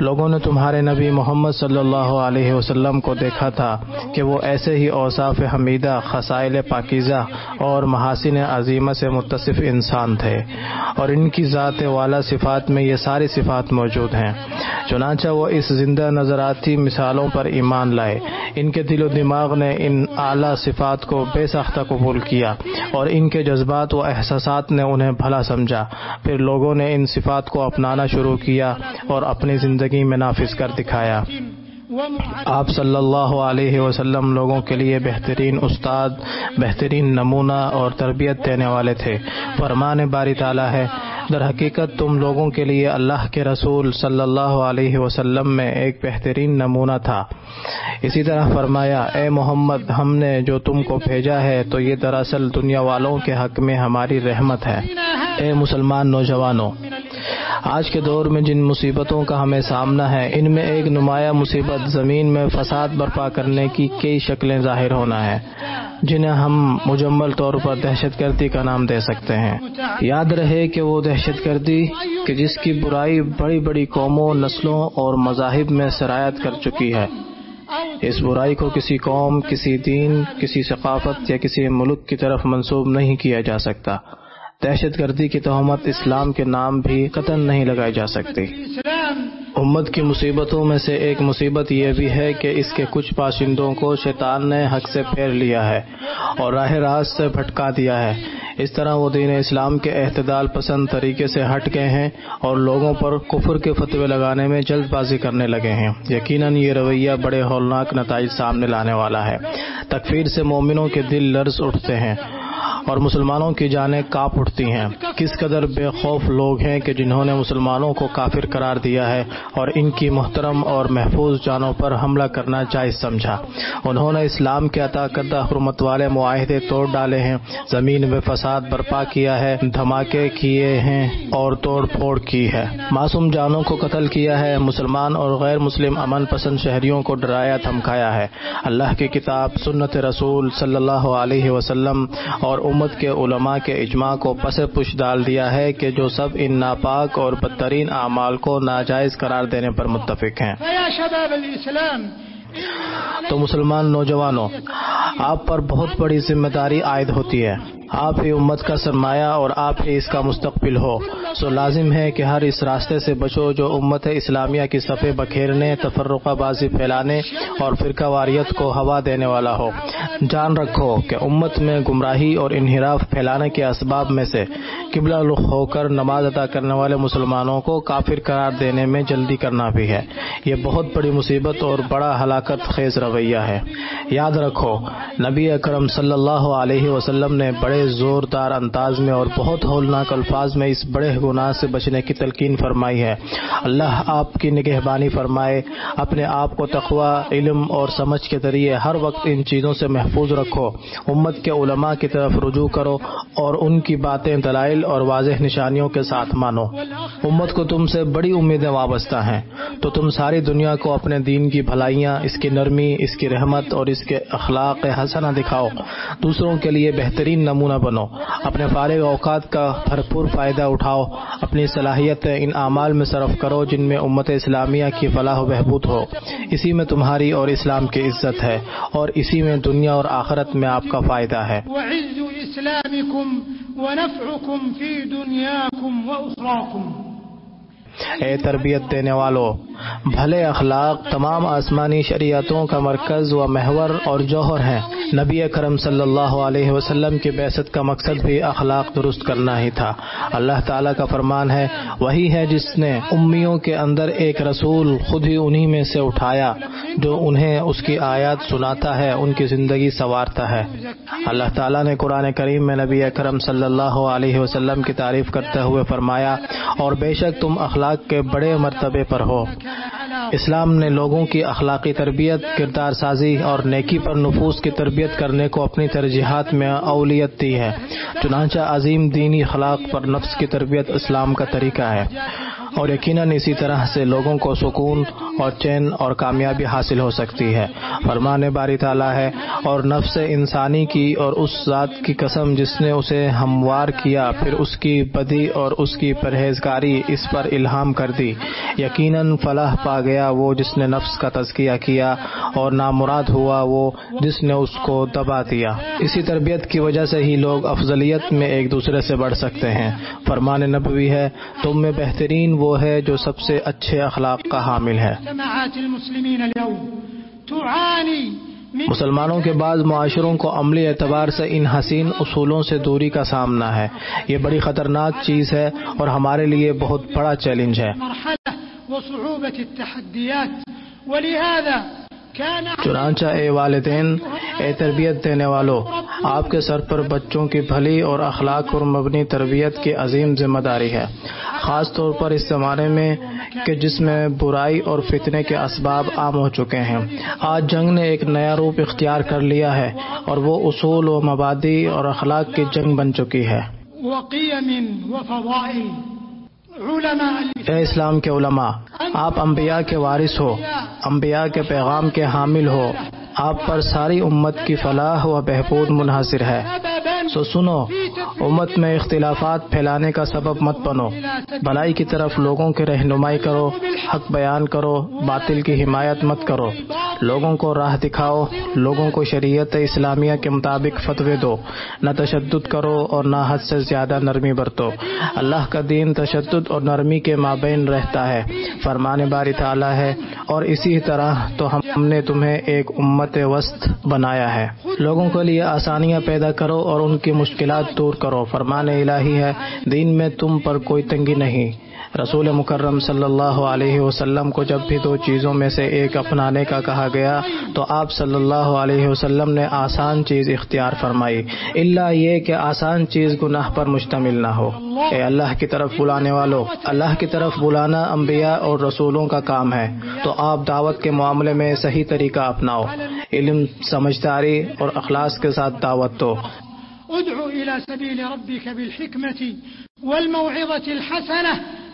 Speaker 2: لوگوں نے تمہارے نبی محمد صلی اللہ علیہ وسلم کو دیکھا تھا کہ وہ ایسے ہی اوصاف حمیدہ، خسائل پاکیزہ اور محاسن عظیمہ سے متصف انسان تھے اور ان کی ذات والا صفات میں یہ ساری صفات موجود ہیں۔ چنانچہ وہ اس زندہ نظراتی مثالوں پر ایمان لائے۔ ان کے دل و دماغ نے ان اعلیٰ صفات کو بے ساختہ قبول کیا اور ان کے جذبات و احساسات نے انہیں بھلا سمجھا۔ پھر لوگوں نے ان صفات کو اپنانا شروع کیا اور اپنی زندگی میں نافذ کر دکھایا۔ آپ صلی اللہ علیہ وسلم لوگوں کے لیے بہترین استاد، بہترین نمونہ اور تربیت دینے والے تھے۔ فرمان باری تعالیٰ ہے، در حقیقت تم لوگوں کے لیے اللہ کے رسول صلی اللہ علیہ وسلم میں ایک بہترین نمونہ تھا۔ اسی طرح فرمایا، اے محمد، ہم نے جو تم کو بھیجا ہے تو یہ دراصل دنیا والوں کے حق میں ہماری رحمت ہے۔ اے مسلمان نوجوانوں، آج کے دور میں جن مصیبتوں کا ہمیں سامنا ہے، ان میں ایک نمایاں مصیبت زمین میں فساد برپا کرنے کی کئی شکلیں ظاہر ہونا ہے، جنہیں ہم مجمل طور پر دہشت گردی کا نام دے سکتے ہیں۔ یاد رہے کہ وہ دہشت گردی کہ جس کی برائی بڑی بڑی قوموں، نسلوں اور مذاہب میں سرایت کر چکی ہے۔ اس برائی کو کسی قوم، کسی دین، کسی ثقافت یا کسی ملک کی طرف منسوب نہیں کیا جا سکتا۔ دہشت گردی کی تہمت اسلام کے نام بھی قطن نہیں لگائی جا سکتی۔ امت کی مصیبتوں میں سے ایک مصیبت یہ بھی ہے کہ اس کے کچھ باشندوں کو شیطان نے حق سے پھیر لیا ہے اور راہ راست سے بھٹکا دیا ہے۔ اس طرح وہ دین اسلام کے اعتدال پسند طریقے سے ہٹ گئے ہیں اور لوگوں پر کفر کے فتوے لگانے میں جلد بازی کرنے لگے ہیں۔ یقیناً یہ رویہ بڑے ہولناک نتائج سامنے لانے والا ہے۔ تکفیر سے مومنوں کے دل لرز اٹھتے ہیں۔ اور مسلمانوں کی جانیں کاپ اٹھتی ہیں۔ کس قدر بے خوف لوگ ہیں کہ جنہوں نے مسلمانوں کو کافر قرار دیا ہے اور ان کی محترم اور محفوظ جانوں پر حملہ کرنا جائز سمجھا۔ انہوں نے اسلام کے عطا کردہ حرمت والے معاہدے توڑ ڈالے ہیں۔ زمین میں فساد برپا کیا ہے، دھماکے کیے ہیں اور توڑ پھوڑ کی ہے۔ معصوم جانوں کو قتل کیا ہے، مسلمان اور غیر مسلم امن پسند شہریوں کو ڈرایا، دھمکایا ہے۔ اللہ کی کتاب، سنت رسول صلی اللہ علیہ وسلم اور امت کے علماء کے اجماع کو پس پش ڈال دیا ہے کہ جو سب ان ناپاک اور بدترین اعمال کو ناجائز قرار دینے پر متفق ہیں۔ تو مسلمان نوجوانوں، آپ پر بہت بڑی ذمہ داری عائد ہوتی ہے۔ آپ ہی امت کا سرمایہ اور آپ ہی اس کا مستقبل ہو۔ سو لازم ہے کہ ہر اس راستے سے بچو جو امت اسلامیہ کی صفحے بکھیرنے، تفرقہ بازی پھیلانے اور فرقہ واریت کو ہوا دینے والا ہو۔ جان رکھو کہ امت میں گمراہی اور انحراف پھیلانے کے اسباب میں سے قبلہ رخ ہو کر نماز ادا کرنے والے مسلمانوں کو کافر قرار دینے میں جلدی کرنا بھی ہے۔ یہ بہت بڑی مصیبت اور بڑا ہلاک ہلاکت خیز رویہ ہے۔ یاد رکھو، نبی اکرم صلی اللہ علیہ وسلم نے بڑے زوردار انداز میں اور بہت ہولناک الفاظ میں اس بڑے گناہ سے بچنے کی تلقین فرمائی ہے۔ اللہ آپ کی نگہبانی فرمائے، اپنے آپ کو تقوی، علم اور سمجھ کے ذریعے ہر وقت ان چیزوں سے محفوظ رکھو۔ امت کے علماء کی طرف رجوع کرو اور ان کی باتیں دلائل اور واضح نشانیوں کے ساتھ مانو۔ امت کو تم سے بڑی امیدیں وابستہ ہیں، تو تم ساری دنیا کو اپنے دین کی بھلائیاں، اس کی نرمی، اس کی رحمت اور اس کے اخلاق حسنہ دکھاؤ۔ دوسروں کے لیے بہترین نمونہ بنو۔ اپنے فارغ اوقات کا بھرپور فائدہ اٹھاؤ۔ اپنی صلاحیت ان اعمال میں صرف کرو جن میں امت اسلامیہ کی فلاح و بہبود ہو۔ اسی میں تمہاری اور اسلام کی عزت ہے اور اسی میں دنیا اور آخرت میں آپ کا فائدہ ہے۔
Speaker 1: وعز ونفعكم في دنياكم وأخراكم
Speaker 2: اے تربیت دینے والوں بھلے اخلاق تمام آسمانی شریعتوں کا مرکز و محور اور جوہر ہیں۔ نبی کرم صلی اللہ علیہ وسلم کی بیست کا مقصد بھی اخلاق درست کرنا ہی تھا۔ اللہ تعالیٰ کا فرمان ہے، وہی ہے جس نے امیوں کے اندر ایک رسول خود ہی انہی میں سے اٹھایا، جو انہیں اس کی آیات سناتا ہے، ان کی زندگی سوارتا ہے۔ اللہ تعالیٰ نے قرآن کریم میں نبی اکرم صلی اللہ علیہ وسلم کی تعریف کرتے ہوئے فرمایا، اور بے شک تم اخلاق کے بڑے مرتبے پر ہو۔ اسلام نے لوگوں کی اخلاقی تربیت، کردار سازی اور نیکی پر نفوس کی تربیت کرنے کو اپنی ترجیحات میں اولیت دی ہے۔ چنانچہ عظیم دینی اخلاق پر نفس کی تربیت اسلام کا طریقہ ہے۔ اور یقیناً اسی طرح سے لوگوں کو سکون اور چین اور کامیابی حاصل ہو سکتی ہے۔ فرمان باری تعالیٰ ہے، اور نفس انسانی کی اور اس ذات کی قسم جس نے اسے ہموار کیا، پھر اس کی بدی اور اس کی پرہیزگاری اس پر الہام کر دی۔ یقیناً فلاح پا گیا وہ جس نے نفس کا تزکیہ کیا اور نامراد ہوا وہ جس نے اس کو دبا دیا۔ اسی تربیت کی وجہ سے ہی لوگ افضلیت میں ایک دوسرے سے بڑھ سکتے ہیں۔ فرمان نبوی ہے، تم میں بہترین وہ ہے جو سب سے اچھے اخلاق کا حامل ہے۔ مسلمانوں کے بعض معاشروں کو عملی اعتبار سے ان حسین اصولوں سے دوری کا سامنا ہے۔ یہ بڑی خطرناک چیز ہے اور ہمارے لیے بہت بڑا چیلنج ہے۔ چنانچہ اے والدین، اے تربیت دینے والوں آپ کے سر پر بچوں کی بھلی اور اخلاق پر مبنی تربیت کی عظیم ذمہ داری ہے۔ خاص طور پر اس زمانے میں کہ جس میں برائی اور فتنے کے اسباب عام ہو چکے ہیں۔ آج جنگ نے ایک نیا روپ اختیار کر لیا ہے اور وہ اصول و مبادی اور اخلاق کی جنگ بن چکی ہے۔ اے اسلام کے علماء، آپ انبیاء کے وارث ہو، انبیاء کے پیغام کے حامل ہو۔ آپ پر ساری امت کی فلاح و بہبود منحصر ہے۔ سو سنو، امت میں اختلافات پھیلانے کا سبب مت بنو۔ بھلائی کی طرف لوگوں کی رہنمائی کرو، حق بیان کرو، باطل کی حمایت مت کرو۔ لوگوں کو راہ دکھاؤ، لوگوں کو شریعت اسلامیہ کے مطابق فتوے دو۔ نہ تشدد کرو اور نہ حد سے زیادہ نرمی برتو۔ اللہ کا دین تشدد اور نرمی کے مابین رہتا ہے۔ فرمان باری تعالیٰ ہے اور اسی طرح تو ہم نے تمہیں ایک امت وسط بنایا ہے۔ لوگوں کے لیے آسانیاں پیدا کرو اور ان کی مشکلات دور کرو۔ فرمان الہی ہے، دین میں تم پر کوئی تنگی نہیں۔ رسول مکرم صلی اللہ علیہ وسلم کو جب بھی دو چیزوں میں سے ایک اپنانے کا کہا گیا تو آپ صلی اللہ علیہ وسلم نے آسان چیز اختیار فرمائی۔ اللہ یہ کہ آسان چیز گناہ پر مشتمل نہ ہو۔ اے اللہ کی طرف بلانے والوں اللہ کی طرف بلانا انبیاء اور رسولوں کا کام ہے۔ تو آپ دعوت کے معاملے میں صحیح طریقہ اپناؤ۔ علم، سمجھداری اور اخلاص کے ساتھ دعوت دو۔
Speaker 1: ادعو الى سبیل ربك بالحکمت والموعظة الحسنة۔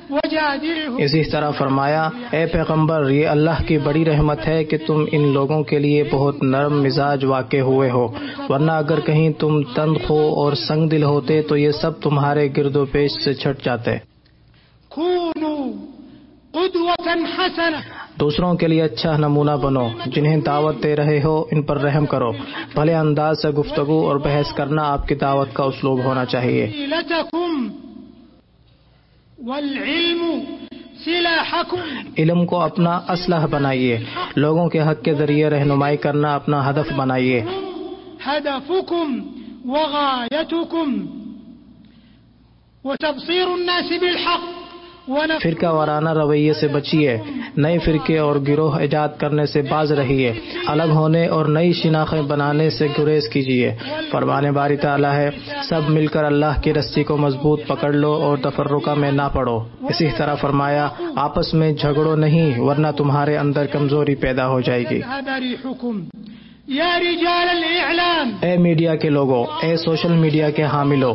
Speaker 2: اسی طرح فرمایا اے پیغمبر یہ اللہ کی بڑی رحمت ہے کہ تم ان لوگوں کے لیے بہت نرم مزاج واقع ہوئے ہو ورنہ اگر کہیں تم تند ہو اور سنگ دل ہوتے تو یہ سب تمہارے گرد و پیش سے چھٹ جاتے۔ دوسروں کے لیے اچھا نمونہ بنو جنہیں دعوت دے رہے ہو ان پر رحم کرو۔ بھلے انداز سے گفتگو اور بحث کرنا آپ کی دعوت کا اسلوب ہونا چاہیے۔ علم کو اپنا اسلحہ بنائیے لوگوں کے حق کے ذریعے رہنمائی کرنا اپنا ہدف بنائیے۔
Speaker 1: الناس بالحق.
Speaker 2: فرقہ وارانہ رویے سے بچیے نئے فرقے اور گروہ ایجاد کرنے سے باز رہیے الگ ہونے اور نئی شناختیں بنانے سے گریز کیجیے۔ فرمان باری تعالیٰ ہے، سب مل کر اللہ کی رسی کو مضبوط پکڑ لو اور تفرقہ میں نہ پڑو۔ اسی طرح فرمایا، آپس میں جھگڑو نہیں، ورنہ تمہارے اندر کمزوری پیدا ہو جائے گی۔ اے میڈیا کے لوگوں اے سوشل میڈیا کے حاملوں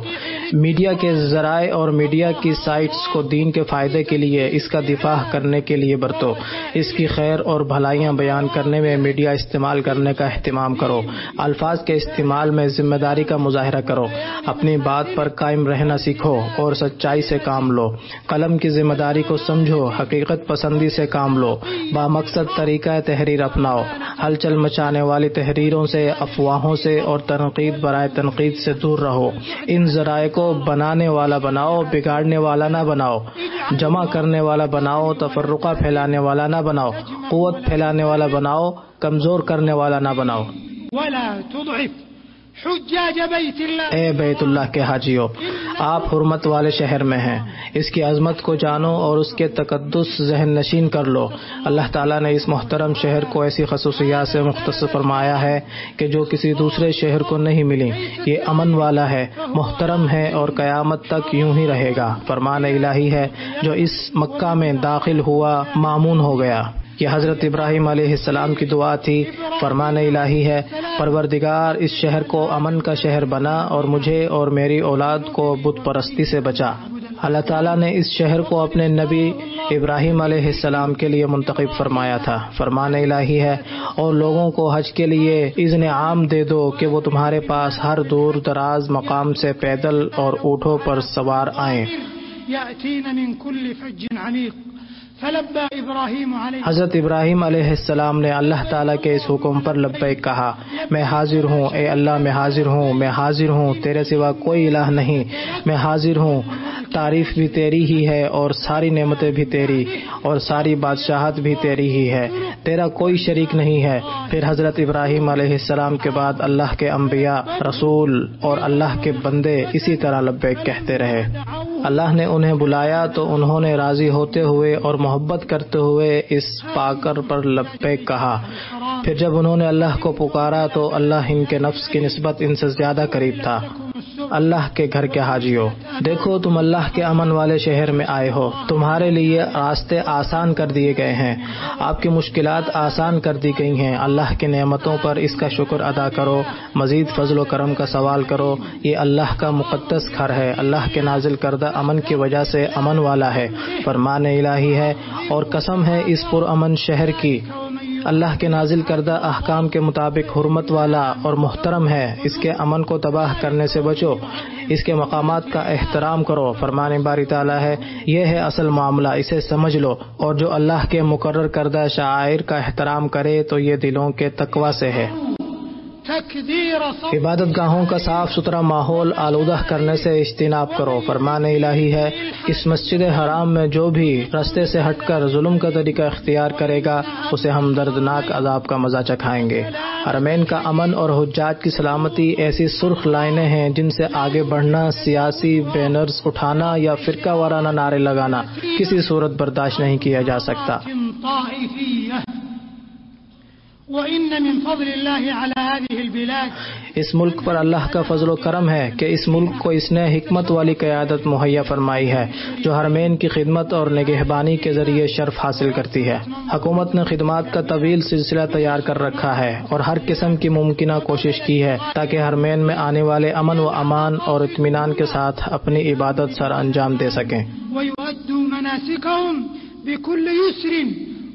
Speaker 2: میڈیا کے ذرائع اور میڈیا کی سائٹس کو دین کے فائدے کے لیے، اس کا دفاع کرنے کے لیے برتو۔ اس کی خیر اور بھلائیاں بیان کرنے میں میڈیا استعمال کرنے کا اہتمام کرو۔ الفاظ کے استعمال میں ذمہ داری کا مظاہرہ کرو۔ اپنی بات پر قائم رہنا سیکھو اور سچائی سے کام لو۔ قلم کی ذمہ داری کو سمجھو، حقیقت پسندی سے کام لو۔ با مقصد طریقہ تحریر اپناؤ۔ ہلچل مچانے والی تحریر تحریروں سے، افواہوں سے اور تنقید برائے تنقید سے دور رہو۔ ان ذرائع کو بنانے والا بناؤ، بگاڑنے والا نہ بناؤ۔ جمع کرنے والا بناؤ، تفرقہ پھیلانے والا نہ بناؤ۔ قوت پھیلانے والا بناؤ، کمزور کرنے والا نہ بناؤ۔
Speaker 1: حجاج بیت اللہ.
Speaker 2: اے بیت اللہ کے حاجیو آپ حرمت والے شہر میں ہیں۔ اس کی عظمت کو جانو اور اس کے تقدس ذہن نشین کر لو۔ اللہ تعالیٰ نے اس محترم شہر کو ایسی خصوصیات سے مختص فرمایا ہے کہ جو کسی دوسرے شہر کو نہیں ملی، یہ امن والا ہے، محترم ہے اور قیامت تک یوں ہی رہے گا۔ فرمان الہی ہے، جو اس مکہ میں داخل ہوا معمون ہو گیا۔ یہ حضرت ابراہیم علیہ السلام کی دعا تھی، فرمان الہی ہے، پروردگار اس شہر کو امن کا شہر بنا اور مجھے اور میری اولاد کو بت پرستی سے بچا۔ اللہ تعالیٰ نے اس شہر کو اپنے نبی ابراہیم علیہ السلام کے لیے منتخب فرمایا تھا۔ فرمان الہی ہے، اور لوگوں کو حج کے لیے اذن عام دے دو کہ وہ تمہارے پاس ہر دور، دراز مقام سے پیدل اور اونٹوں پر سوار آئیں۔ حضرت ابراہیم علیہ السلام نے اللہ تعالیٰ کے اس حکم پر لبیک کہا، میں حاضر ہوں، اے اللہ میں حاضر ہوں، میں حاضر ہوں، تیرے سوا کوئی الہ نہیں، میں حاضر ہوں، تعریف بھی تیری ہی ہے اور ساری نعمتیں بھی تیری اور ساری بادشاہت بھی تیری ہی ہے، تیرا کوئی شریک نہیں ہے۔ پھر حضرت ابراہیم علیہ السلام کے بعد اللہ کے انبیاء، رسول اور اللہ کے بندے اسی طرح لبیک کہتے رہے۔ اللہ نے انہیں بلایا تو انہوں نے راضی ہوتے ہوئے اور محبت کرتے ہوئے اس پاکر پر لپے کہا۔ پھر جب انہوں نے اللہ کو پکارا تو اللہ ان کے نفس کی نسبت ان سے زیادہ قریب تھا۔ اللہ کے گھر کے حاجیوں دیکھو، تم اللہ کے امن والے شہر میں آئے ہو۔ تمہارے لیے راستے آسان کر دیے گئے ہیں۔ آپ کی مشکلات آسان کر دی گئی ہیں۔ اللہ کی نعمتوں پر اس کا شکر ادا کرو۔ مزید فضل و کرم کا سوال کرو۔ یہ اللہ کا مقدس گھر ہے۔ اللہ کے نازل کردہ امن کی وجہ سے امن والا ہے۔ فرمان الہی ہے اور قسم ہے اس پر امن شہر کی۔ اللہ کے نازل کردہ احکام کے مطابق حرمت والا اور محترم ہے، اس کے امن کو تباہ کرنے سے بچو، اس کے مقامات کا احترام کرو۔ فرمان باری تعالیٰ ہے، یہ ہے اصل معاملہ، اسے سمجھ لو۔ اور جو اللہ کے مقرر کردہ شاعر کا احترام کرے تو یہ دلوں کے تقوی سے ہے۔ عبادت گاہوں کا صاف ستھرا ماحول آلودہ کرنے سے اجتناب کرو۔ فرمان الہی ہے اس مسجد حرام میں جو بھی رستے سے ہٹ کر ظلم کا طریقہ اختیار کرے گا اسے ہم دردناک عذاب کا مزہ چکھائیں گے۔ حرمین کا امن اور حجاج کی سلامتی ایسی سرخ لائنیں ہیں جن سے آگے بڑھنا سیاسی بینرز اٹھانا یا فرقہ وارانہ نعرے لگانا کسی صورت برداشت نہیں کیا جا سکتا۔
Speaker 1: وإن من فضل الله على هذه البلاد
Speaker 2: اس ملک پر اللہ کا فضل و کرم ہے کہ اس ملک کو اس نے حکمت والی قیادت مہیا فرمائی ہے جو حرمین کی خدمت اور نگہبانی کے ذریعے شرف حاصل کرتی ہے۔ حکومت نے خدمات کا طویل سلسلہ تیار کر رکھا ہے اور ہر قسم کی ممکنہ کوشش کی ہے تاکہ حرمین میں آنے والے امن و امان اور اطمینان کے ساتھ اپنی عبادت سر انجام دے سکیں۔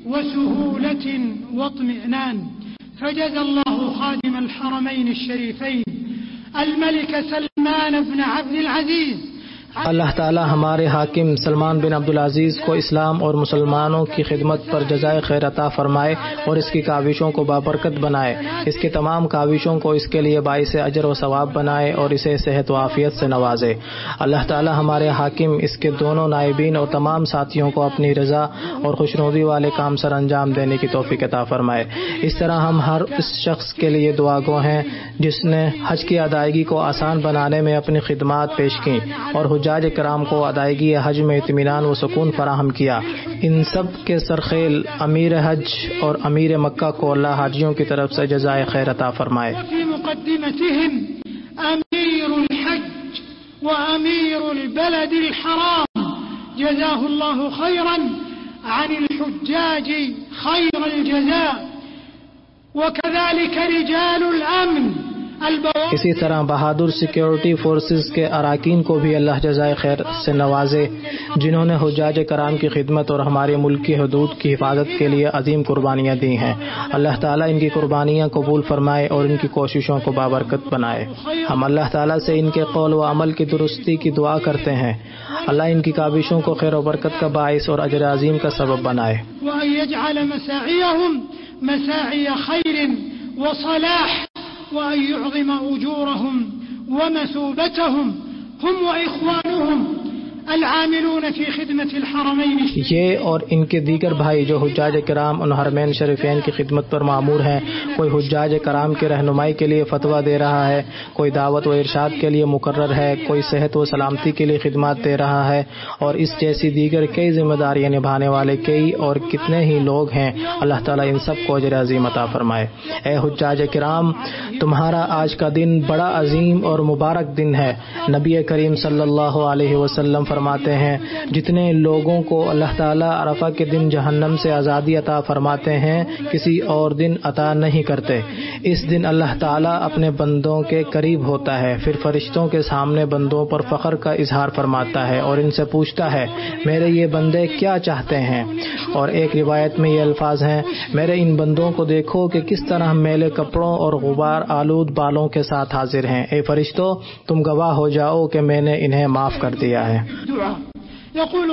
Speaker 1: وسهولة واطمئنان. فجزى الله خادم الحرمين الشريفين. الملك سلمان بن عبد العزيز.
Speaker 2: اللہ تعالی ہمارے حاکم سلمان بن عبدالعزیز کو اسلام اور مسلمانوں کی خدمت پر جزائے خیر عطا فرمائے اور اس کی کاوشوں کو بابرکت بنائے۔ اس کی تمام کاوشوں کو اس کے لیے باعث اجر و ثواب بنائے اور اسے صحت و عافیت سے نوازے۔ اللہ تعالی ہمارے حاکم، اس کے دونوں نائبین اور تمام ساتھیوں کو اپنی رضا اور خوشنودی والے کام سر انجام دینے کی توفیق عطا فرمائے۔ اس طرح ہم ہر اس شخص کے لیے دعا گو ہیں جس نے حج کی ادائیگی کو آسان بنانے میں اپنی خدمات پیش کی اور حجاج کرام کو ادائیگی حج میں اطمینان و سکون فراہم کیا۔ ان سب کے سرخیل امیر حج اور امیر مکہ کو اللہ حاجیوں کی طرف سے جزائے خیر عطا فرمائے۔
Speaker 1: وفي مقدمتهم أمير الحج وأمير البلد الحرام۔ جزاه الله خيرا عن الحجاج خير الجزاء۔ وكذلك رجال الأمن البواب
Speaker 2: اسی طرح بہادر سیکیورٹی فورسز کے اراکین کو بھی اللہ جزائے خیر سے نوازے، جنہوں نے حجاج کرام کی خدمت اور ہمارے ملک کی حدود کی حفاظت کے لیے عظیم قربانیاں دی ہیں۔ اللہ تعالیٰ ان کی قربانیاں قبول فرمائے اور ان کی کوششوں کو بابرکت بنائے۔ ہم اللہ تعالیٰ سے ان کے قول و عمل کی درستی کی دعا کرتے ہیں۔ اللہ ان کی کاوشوں کو خیر و برکت کا باعث اور اجر عظیم کا سبب بنائے۔
Speaker 1: وأن يجعل مساعيهم مساعي خير وصلاح۔ وأن يعظم أجورهم ومثوبتهم هم وإخوانهم. العاملون في خدمة الحرمين.
Speaker 2: یہ اور ان کے دیگر بھائی جو حجاج کرام، ان حرمین شریفین کی خدمت پر معمور ہیں، کوئی حجاج کرام کی رہنمائی کے لیے فتویٰ دے رہا ہے، کوئی دعوت و ارشاد کے لیے مقرر ہے، کوئی صحت و سلامتی کے لیے خدمات دے رہا ہے اور اس جیسی دیگر کئی ذمہ داریاں نبھانے والے کئی اور کتنے ہی لوگ ہیں۔ اللہ تعالیٰ ان سب کو اجر عظیم عطا فرمائے۔ اے حجاج کرام، تمہارا آج کا دن بڑا عظیم اور مبارک دن ہے۔ نبی کریم صلی اللہ علیہ وسلم فرماتے ہیں۔ جتنے لوگوں کو اللہ تعالیٰ عرفہ کے دن جہنم سے آزادی عطا فرماتے ہیں، کسی اور دن عطا نہیں کرتے۔ اس دن اللہ تعالیٰ اپنے بندوں کے قریب ہوتا ہے، پھر فرشتوں کے سامنے بندوں پر فخر کا اظہار فرماتا ہے اور ان سے پوچھتا ہے، میرے یہ بندے کیا چاہتے ہیں؟ اور ایک روایت میں یہ الفاظ ہیں، میرے ان بندوں کو دیکھو کہ کس طرح میلے کپڑوں اور غبار آلود بالوں کے ساتھ حاضر ہیں۔ اے فرشتوں تم گواہ ہو جاؤ کہ میں نے انہیں معاف کر دیا ہے۔
Speaker 1: يقول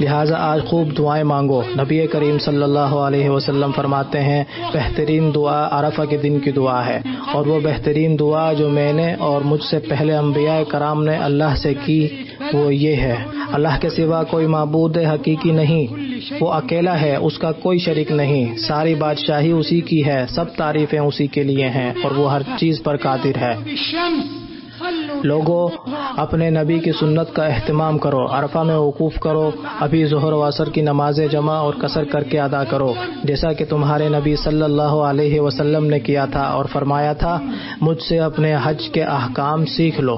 Speaker 2: لہٰذا آج خوب دعائیں مانگو۔ نبی کریم صلی اللہ علیہ وسلم فرماتے ہیں بہترین دعا عرفہ کے دن کی دعا ہے۔ اور وہ بہترین دعا جو میں نے اور مجھ سے پہلے انبیاء کرام نے اللہ سے کی وہ یہ ہے۔ اللہ کے سوا کوئی معبود حقیقی نہیں۔ وہ اکیلا ہے اس کا کوئی شریک نہیں۔ ساری بادشاہی اسی کی ہے سب تعریفیں اسی کے لیے ہیں اور وہ ہر چیز پر قادر ہے۔ لوگوں اپنے نبی کی سنت کا اہتمام کرو، عرفہ میں وقوف کرو، ابھی ظہر و عصر کی نمازیں جمع اور کثر کر کے ادا کرو، جیسا کہ تمہارے نبی صلی اللہ علیہ وسلم نے کیا تھا اور فرمایا تھا، مجھ سے اپنے حج کے احکام سیکھ لو۔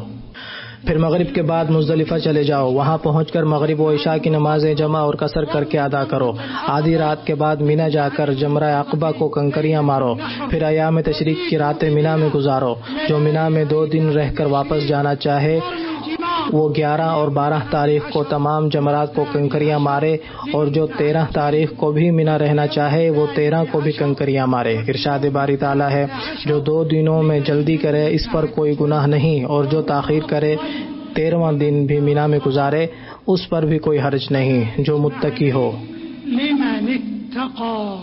Speaker 2: پھر مغرب کے بعد مزدلفہ چلے جاؤ۔ وہاں پہنچ کر مغرب و عشاء کی نمازیں جمع اور کثر کر کے ادا کرو۔ آدھی رات کے بعد مینا جا کر جمرہ عقبہ کو کنکریاں مارو۔ پھر ایام تشریق کی راتیں مینا میں گزارو۔ جو مینا میں دو دن رہ کر واپس جانا چاہے وہ گیارہ اور بارہ تاریخ کو تمام جمرات کو کنکریاں مارے اور جو تیرہ تاریخ کو بھی مینا رہنا چاہے، وہ تیرہ کو بھی کنکریاں مارے۔ ارشاد باری تعالیٰ ہے، جو دو دنوں میں جلدی کرے، اس پر کوئی گناہ نہیں، اور جو تاخیر کرے، تیرواں دن بھی مینا میں گزارے، اس پر بھی کوئی حرج نہیں، جو متقی ہو۔
Speaker 1: لمن اتقى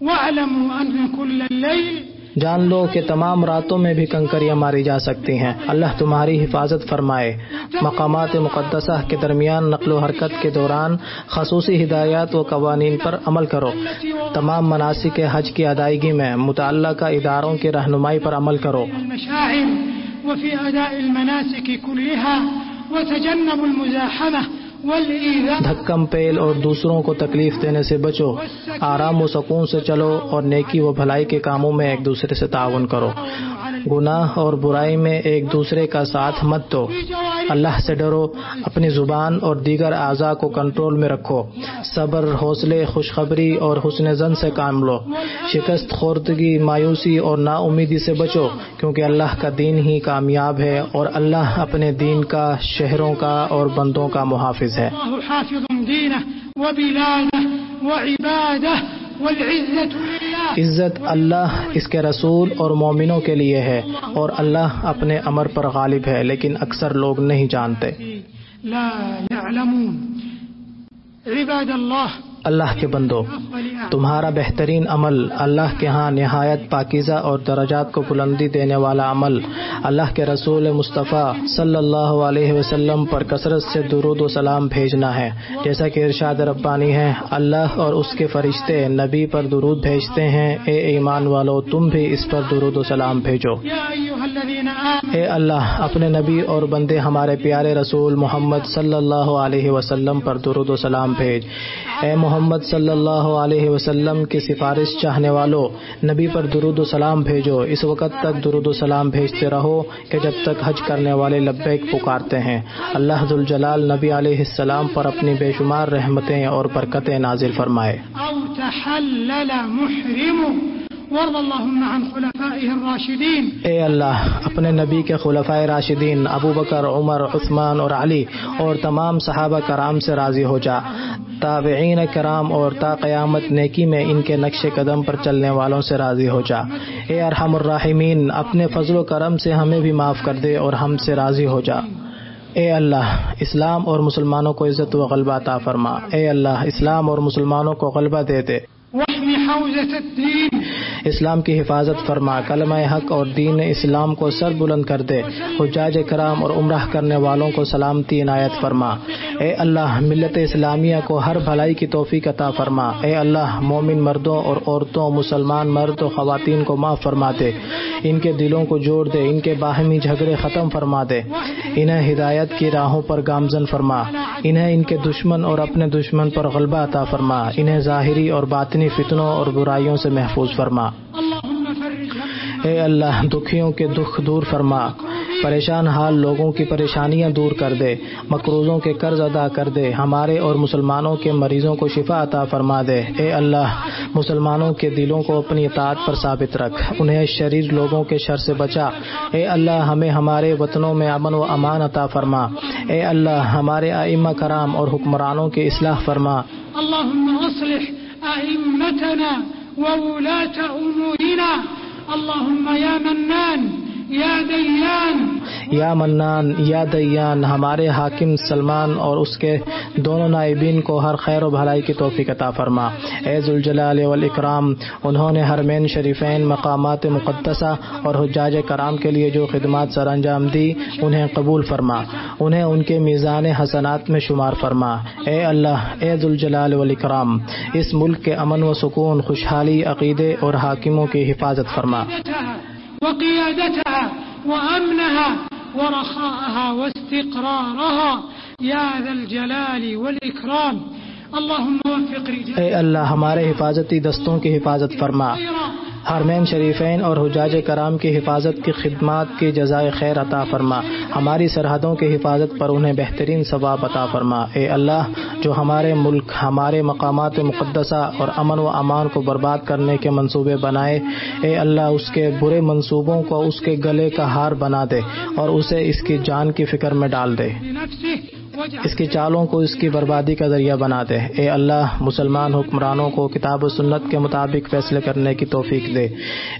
Speaker 1: واعلموا أن كل الليل
Speaker 2: جان لو کہ تمام راتوں میں بھی کنکریاں ماری جا سکتی ہیں۔ اللہ تمہاری حفاظت فرمائے۔ مقامات مقدسہ کے درمیان نقل و حرکت کے دوران خصوصی ہدایات و قوانین پر عمل کرو۔ تمام مناسب حج کی ادائیگی میں متعلقہ اداروں کی رہنمائی پر عمل کرو۔
Speaker 1: وفي أداء المناسك كلها وتجنبوا المزاحمة
Speaker 2: دھکم پیل اور دوسروں کو تکلیف دینے سے بچو، آرام و سکون سے چلو اور نیکی و بھلائی کے کاموں میں ایک دوسرے سے تعاون کرو۔ گناہ اور برائی میں ایک دوسرے کا ساتھ مت دو۔ اللہ سے ڈرو، اپنی زبان اور دیگر اعضاء کو کنٹرول میں رکھو۔ صبر، حوصلے، خوشخبری اور حسن زن سے کام لو۔ شکست، خوردگی، مایوسی اور نا امیدی سے بچو، کیونکہ اللہ کا دین ہی کامیاب ہے اور اللہ اپنے دین کا، شہروں کا اور بندوں کا محافظ ہے۔
Speaker 1: وبلاده وعباده والعزة لله
Speaker 2: عزت اللہ اس کے رسول اور مومنوں کے لیے ہے اور اللہ اپنے امر پر غالب ہے، لیکن اکثر لوگ نہیں جانتے۔
Speaker 1: لا يعلمون. عباد اللہ
Speaker 2: اللہ کے بندو، تمہارا بہترین عمل اللہ کے ہاں نہایت پاکیزہ اور درجات کو بلندی دینے والا عمل اللہ کے رسول مصطفیٰ صلی اللہ علیہ وسلم پر کثرت سے درود و سلام بھیجنا ہے۔ جیسا کہ ارشاد ربانی ہے اللہ اور اس کے فرشتے نبی پر درود بھیجتے ہیں، اے ایمان والو، تم بھی اس پر درود و سلام بھیجو۔ اے اللہ اپنے نبی اور بندے ہمارے پیارے رسول محمد صلی اللہ علیہ وسلم پر درود و سلام بھیج۔ اے محمد صلی اللہ علیہ وسلم کی سفارش چاہنے والوں نبی پر درود و سلام بھیجو۔ اس وقت تک درود و سلام بھیجتے رہو کہ جب تک حج کرنے والے لبیک پکارتے ہیں۔ اللہ ذوالجلال نبی علیہ السلام پر اپنی بے شمار رحمتیں اور برکتیں نازل فرمائے۔
Speaker 1: أو تحلل محرم وارض اللهم عن خلفائه
Speaker 2: اے اللہ، اپنے نبی کے خلفۂ راشدین ابو بکر، عمر، عثمان اور علی اور تمام صحابہ کرام سے راضی ہو جا۔ تابعین کرام اور تا قیامت نیکی میں ان کے نقش قدم پر چلنے والوں سے راضی ہو جا۔ اے ارحم الراحمین، اپنے فضل و کرم سے ہمیں بھی معاف کر دے اور ہم سے راضی ہو جا۔ اے اللہ، اسلام اور مسلمانوں کو عزت و غلبہ عطا فرما۔ اے اللہ، اسلام اور مسلمانوں کو غلبہ دے دے۔ اسلام کی حفاظت فرما، کلمہ حق اور دین اسلام کو سر بلند کر دے۔ حجاج کرام اور عمرہ کرنے والوں کو سلامتی عنایت فرما۔ اے اللہ، ملت اسلامیہ کو ہر بھلائی کی توفیق عطا فرما۔ اے اللہ، مومن مردوں اور عورتوں، مسلمان مرد و خواتین کو معاف فرما دے۔ ان کے دلوں کو جوڑ دے، ان کے باہمی جھگڑے ختم فرما دے۔ انہیں ہدایت کی راہوں پر گامزن فرما۔ انہیں ان کے دشمن اور اپنے دشمن پر غلبہ عطا فرما۔ انہیں ظاہری اور باطنی فتنوں اور برائیوں سے محفوظ فرما۔ اے اللہ، دکھیوں کے دکھ دور فرما۔ پریشان حال لوگوں کی پریشانیاں دور کر دے۔ مقروضوں کے قرض ادا کر دے۔ ہمارے اور مسلمانوں کے مریضوں کو شفا عطا فرما دے۔ اے اللہ، مسلمانوں کے دلوں کو اپنی اطاعت پر ثابت رکھ۔ انہیں شریر لوگوں کے شر سے بچا۔ اے اللہ، ہمیں ہمارے وطنوں میں امن و امان عطا فرما۔ اے اللہ، ہمارے ائمہ کرام اور حکمرانوں کی اصلاح فرما۔
Speaker 1: اللهم أئمتنا وولاة أمورنا. اللهم يا منان
Speaker 2: یا منان، یا دیان، ہمارے حاکم سلمان اور اس کے دونوں نائبین کو ہر خیر و بھلائی کی توفیق عطا فرما۔ اے ذوالجلال والاکرام، انہوں نے حرمین شریفین، مقامات مقدسہ اور حجاج کرام کے لیے جو خدمات سر انجام دی، انہیں قبول فرما۔ انہیں ان کے میزان حسنات میں شمار فرما۔ اے اللہ، اے ذوالجلال والاکرام، اس ملک کے امن و سکون، خوشحالی، عقیدے اور حاکموں کی حفاظت فرما۔
Speaker 1: وقيادتها وأمنها ورخاءها واستقرارها يا ذا الجلال والإكرام. اللهم وفق رجال
Speaker 2: اے اللہ، ہمارے حفاظتی دستوں کی حفاظت فرما۔ حرمین شریفین اور حجاج کرام کی حفاظت کی خدمات کی جزائے خیر عطا فرما۔ ہماری سرحدوں کی حفاظت پر انہیں بہترین ثواب عطا فرما۔ اے اللہ، جو ہمارے ملک، ہمارے مقامات مقدسہ اور امن و امان کو برباد کرنے کے منصوبے بنائے، اے اللہ، اس کے برے منصوبوں کو اس کے گلے کا ہار بنا دے اور اسے اس کی جان کی فکر میں ڈال دے۔ اس کی چالوں کو اس کی بربادی کا ذریعہ بنا دے اے اللہ مسلمان حکمرانوں کو کتاب و سنت کے مطابق فیصلے کرنے کی توفیق دے۔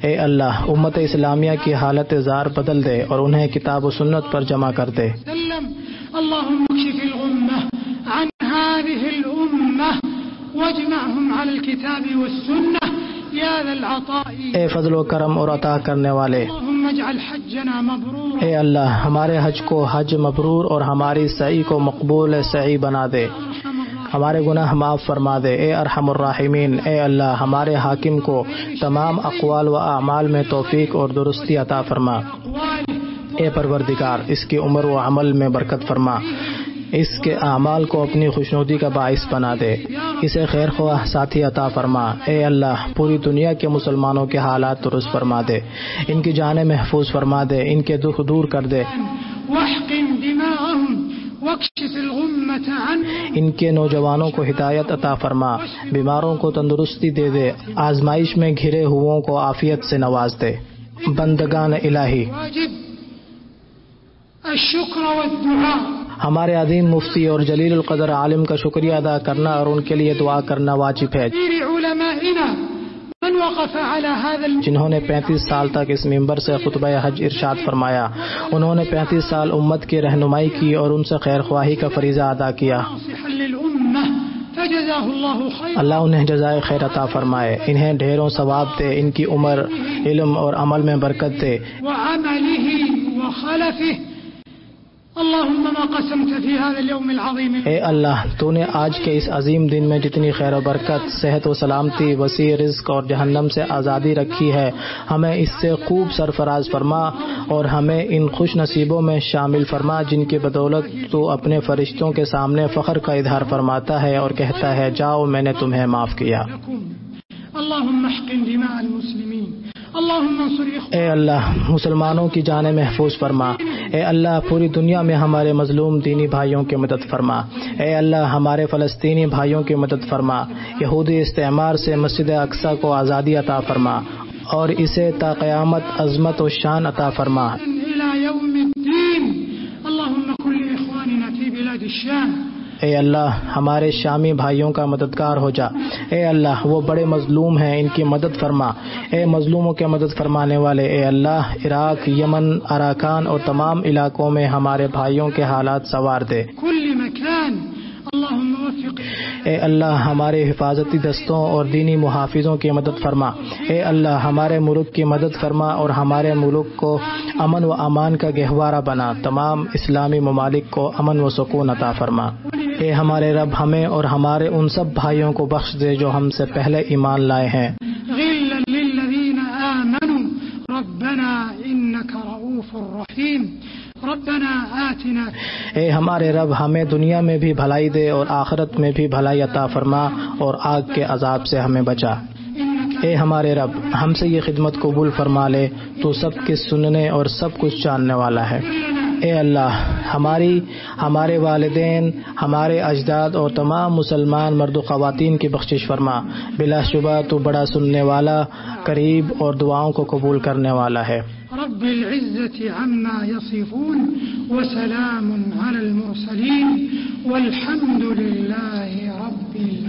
Speaker 2: اے اللہ امت اسلامیہ کی حالت زار بدل دے اور انہیں کتاب و سنت پر جمع کر دے۔
Speaker 1: وسلم اللهم اكشف الغمة عن هذه الأمة واجمعهم على الكتاب والسنة يا ذا العطاء۔
Speaker 2: اے فضل و کرم اور عطا کرنے والے۔
Speaker 1: اللهم اجعل حجنا
Speaker 2: اے اللہ، ہمارے حج کو حج مبرور اور ہماری سعی کو مقبول سعی بنا دے۔ ہمارے گناہ معاف فرما دے۔ اے ارحم الراحمین، اے اللہ، ہمارے حاکم کو تمام اقوال و اعمال میں توفیق اور درستی عطا فرما۔ اے پروردگار، اس کی عمر و عمل میں برکت فرما۔ اس کے اعمال کو اپنی خوشنودی کا باعث بنا دے۔ اسے خیر خواہ ساتھی عطا فرما۔ اے اللہ پوری دنیا کے مسلمانوں کے حالات درست فرما دے۔ ان کی جانیں محفوظ فرما دے۔ ان کے دکھ دور کر دے۔ ان کے نوجوانوں کو ہدایت عطا فرما۔ بیماروں کو تندرستی دے دے۔ آزمائش میں گھرے ہووں کو عافیت سے نواز دے۔ بندگان الہی۔
Speaker 1: الشكر والدعاء۔
Speaker 2: ہمارے عظیم مفتی اور جلیل القدر عالم کا شکریہ ادا کرنا اور ان کے لیے دعا کرنا واجب ہے۔ جنہوں نے پینتیس سال تک اس ممبر سے خطبہ حج ارشاد فرمایا۔ انہوں نے پینتیس سال امت کی رہنمائی کی اور ان سے خیر خواہی کا فریضہ ادا کیا۔ اللہ انہیں جزائے خیر عطا فرمائے۔ انہیں ڈھیروں ثواب دے۔ ان کی عمر، علم اور عمل میں برکت دے۔ اے اللہ تو نے آج کے اس عظیم دن میں جتنی خیر و برکت صحت و سلامتی وسیع رزق اور جہنم سے آزادی رکھی ہے ہمیں اس سے خوب سرفراز فرما اور ہمیں ان خوش نصیبوں میں شامل فرما جن کی بدولت تو اپنے فرشتوں کے سامنے فخر کا اظہار فرماتا ہے اور کہتا ہے جاؤ میں نے تمہیں معاف کیا۔ اے اللہ مسلمانوں کی جانیں محفوظ فرما۔ اے اللہ پوری دنیا میں ہمارے مظلوم دینی بھائیوں کی مدد فرما۔ اے اللہ ہمارے فلسطینی بھائیوں کی مدد فرما۔ یہودی استعمار سے مسجد اقصا کو آزادی عطا فرما اور اسے تا قیامت عظمت و شان عطا فرما۔ اے اللہ ہمارے شامی بھائیوں کا مددگار ہو جا۔ اے اللہ وہ بڑے مظلوم ہیں ان کی مدد فرما۔ اے مظلوموں کے مدد فرمانے والے اے اللہ عراق یمن اراکان اور تمام علاقوں میں ہمارے بھائیوں کے حالات سوار دے۔ اے اللہ ہمارے حفاظتی دستوں اور دینی محافظوں کی مدد فرما۔ اے اللہ ہمارے ملک کی مدد فرما اور ہمارے ملک کو امن و امان کا گہوارہ بنا۔ تمام اسلامی ممالک کو امن و سکون عطا فرما۔ اے ہمارے رب ہمیں اور ہمارے ان سب بھائیوں کو بخش دے جو ہم سے پہلے ایمان لائے ہیں۔
Speaker 1: ربنا إنك رؤوف رحيم۔ ربنا آتنا
Speaker 2: اے ہمارے رب ہمیں دنیا میں بھی بھلائی دے اور آخرت میں بھی بھلائی عطا فرما اور آگ کے عذاب سے ہمیں بچا۔ اے ہمارے رب ہم سے یہ خدمت قبول فرما لے تو سب کے سننے اور سب کچھ جاننے والا ہے۔ اے اللہ، ہماری، ہمارے والدین، ہمارے اجداد اور تمام مسلمان مرد و خواتین کی بخشش فرما۔ بلا شبہ تو بڑا سننے والا، قریب اور دعاؤں کو قبول کرنے والا ہے۔
Speaker 1: رب العزة عما يصفون وسلام على المرسلين والحمد لله رب العالمين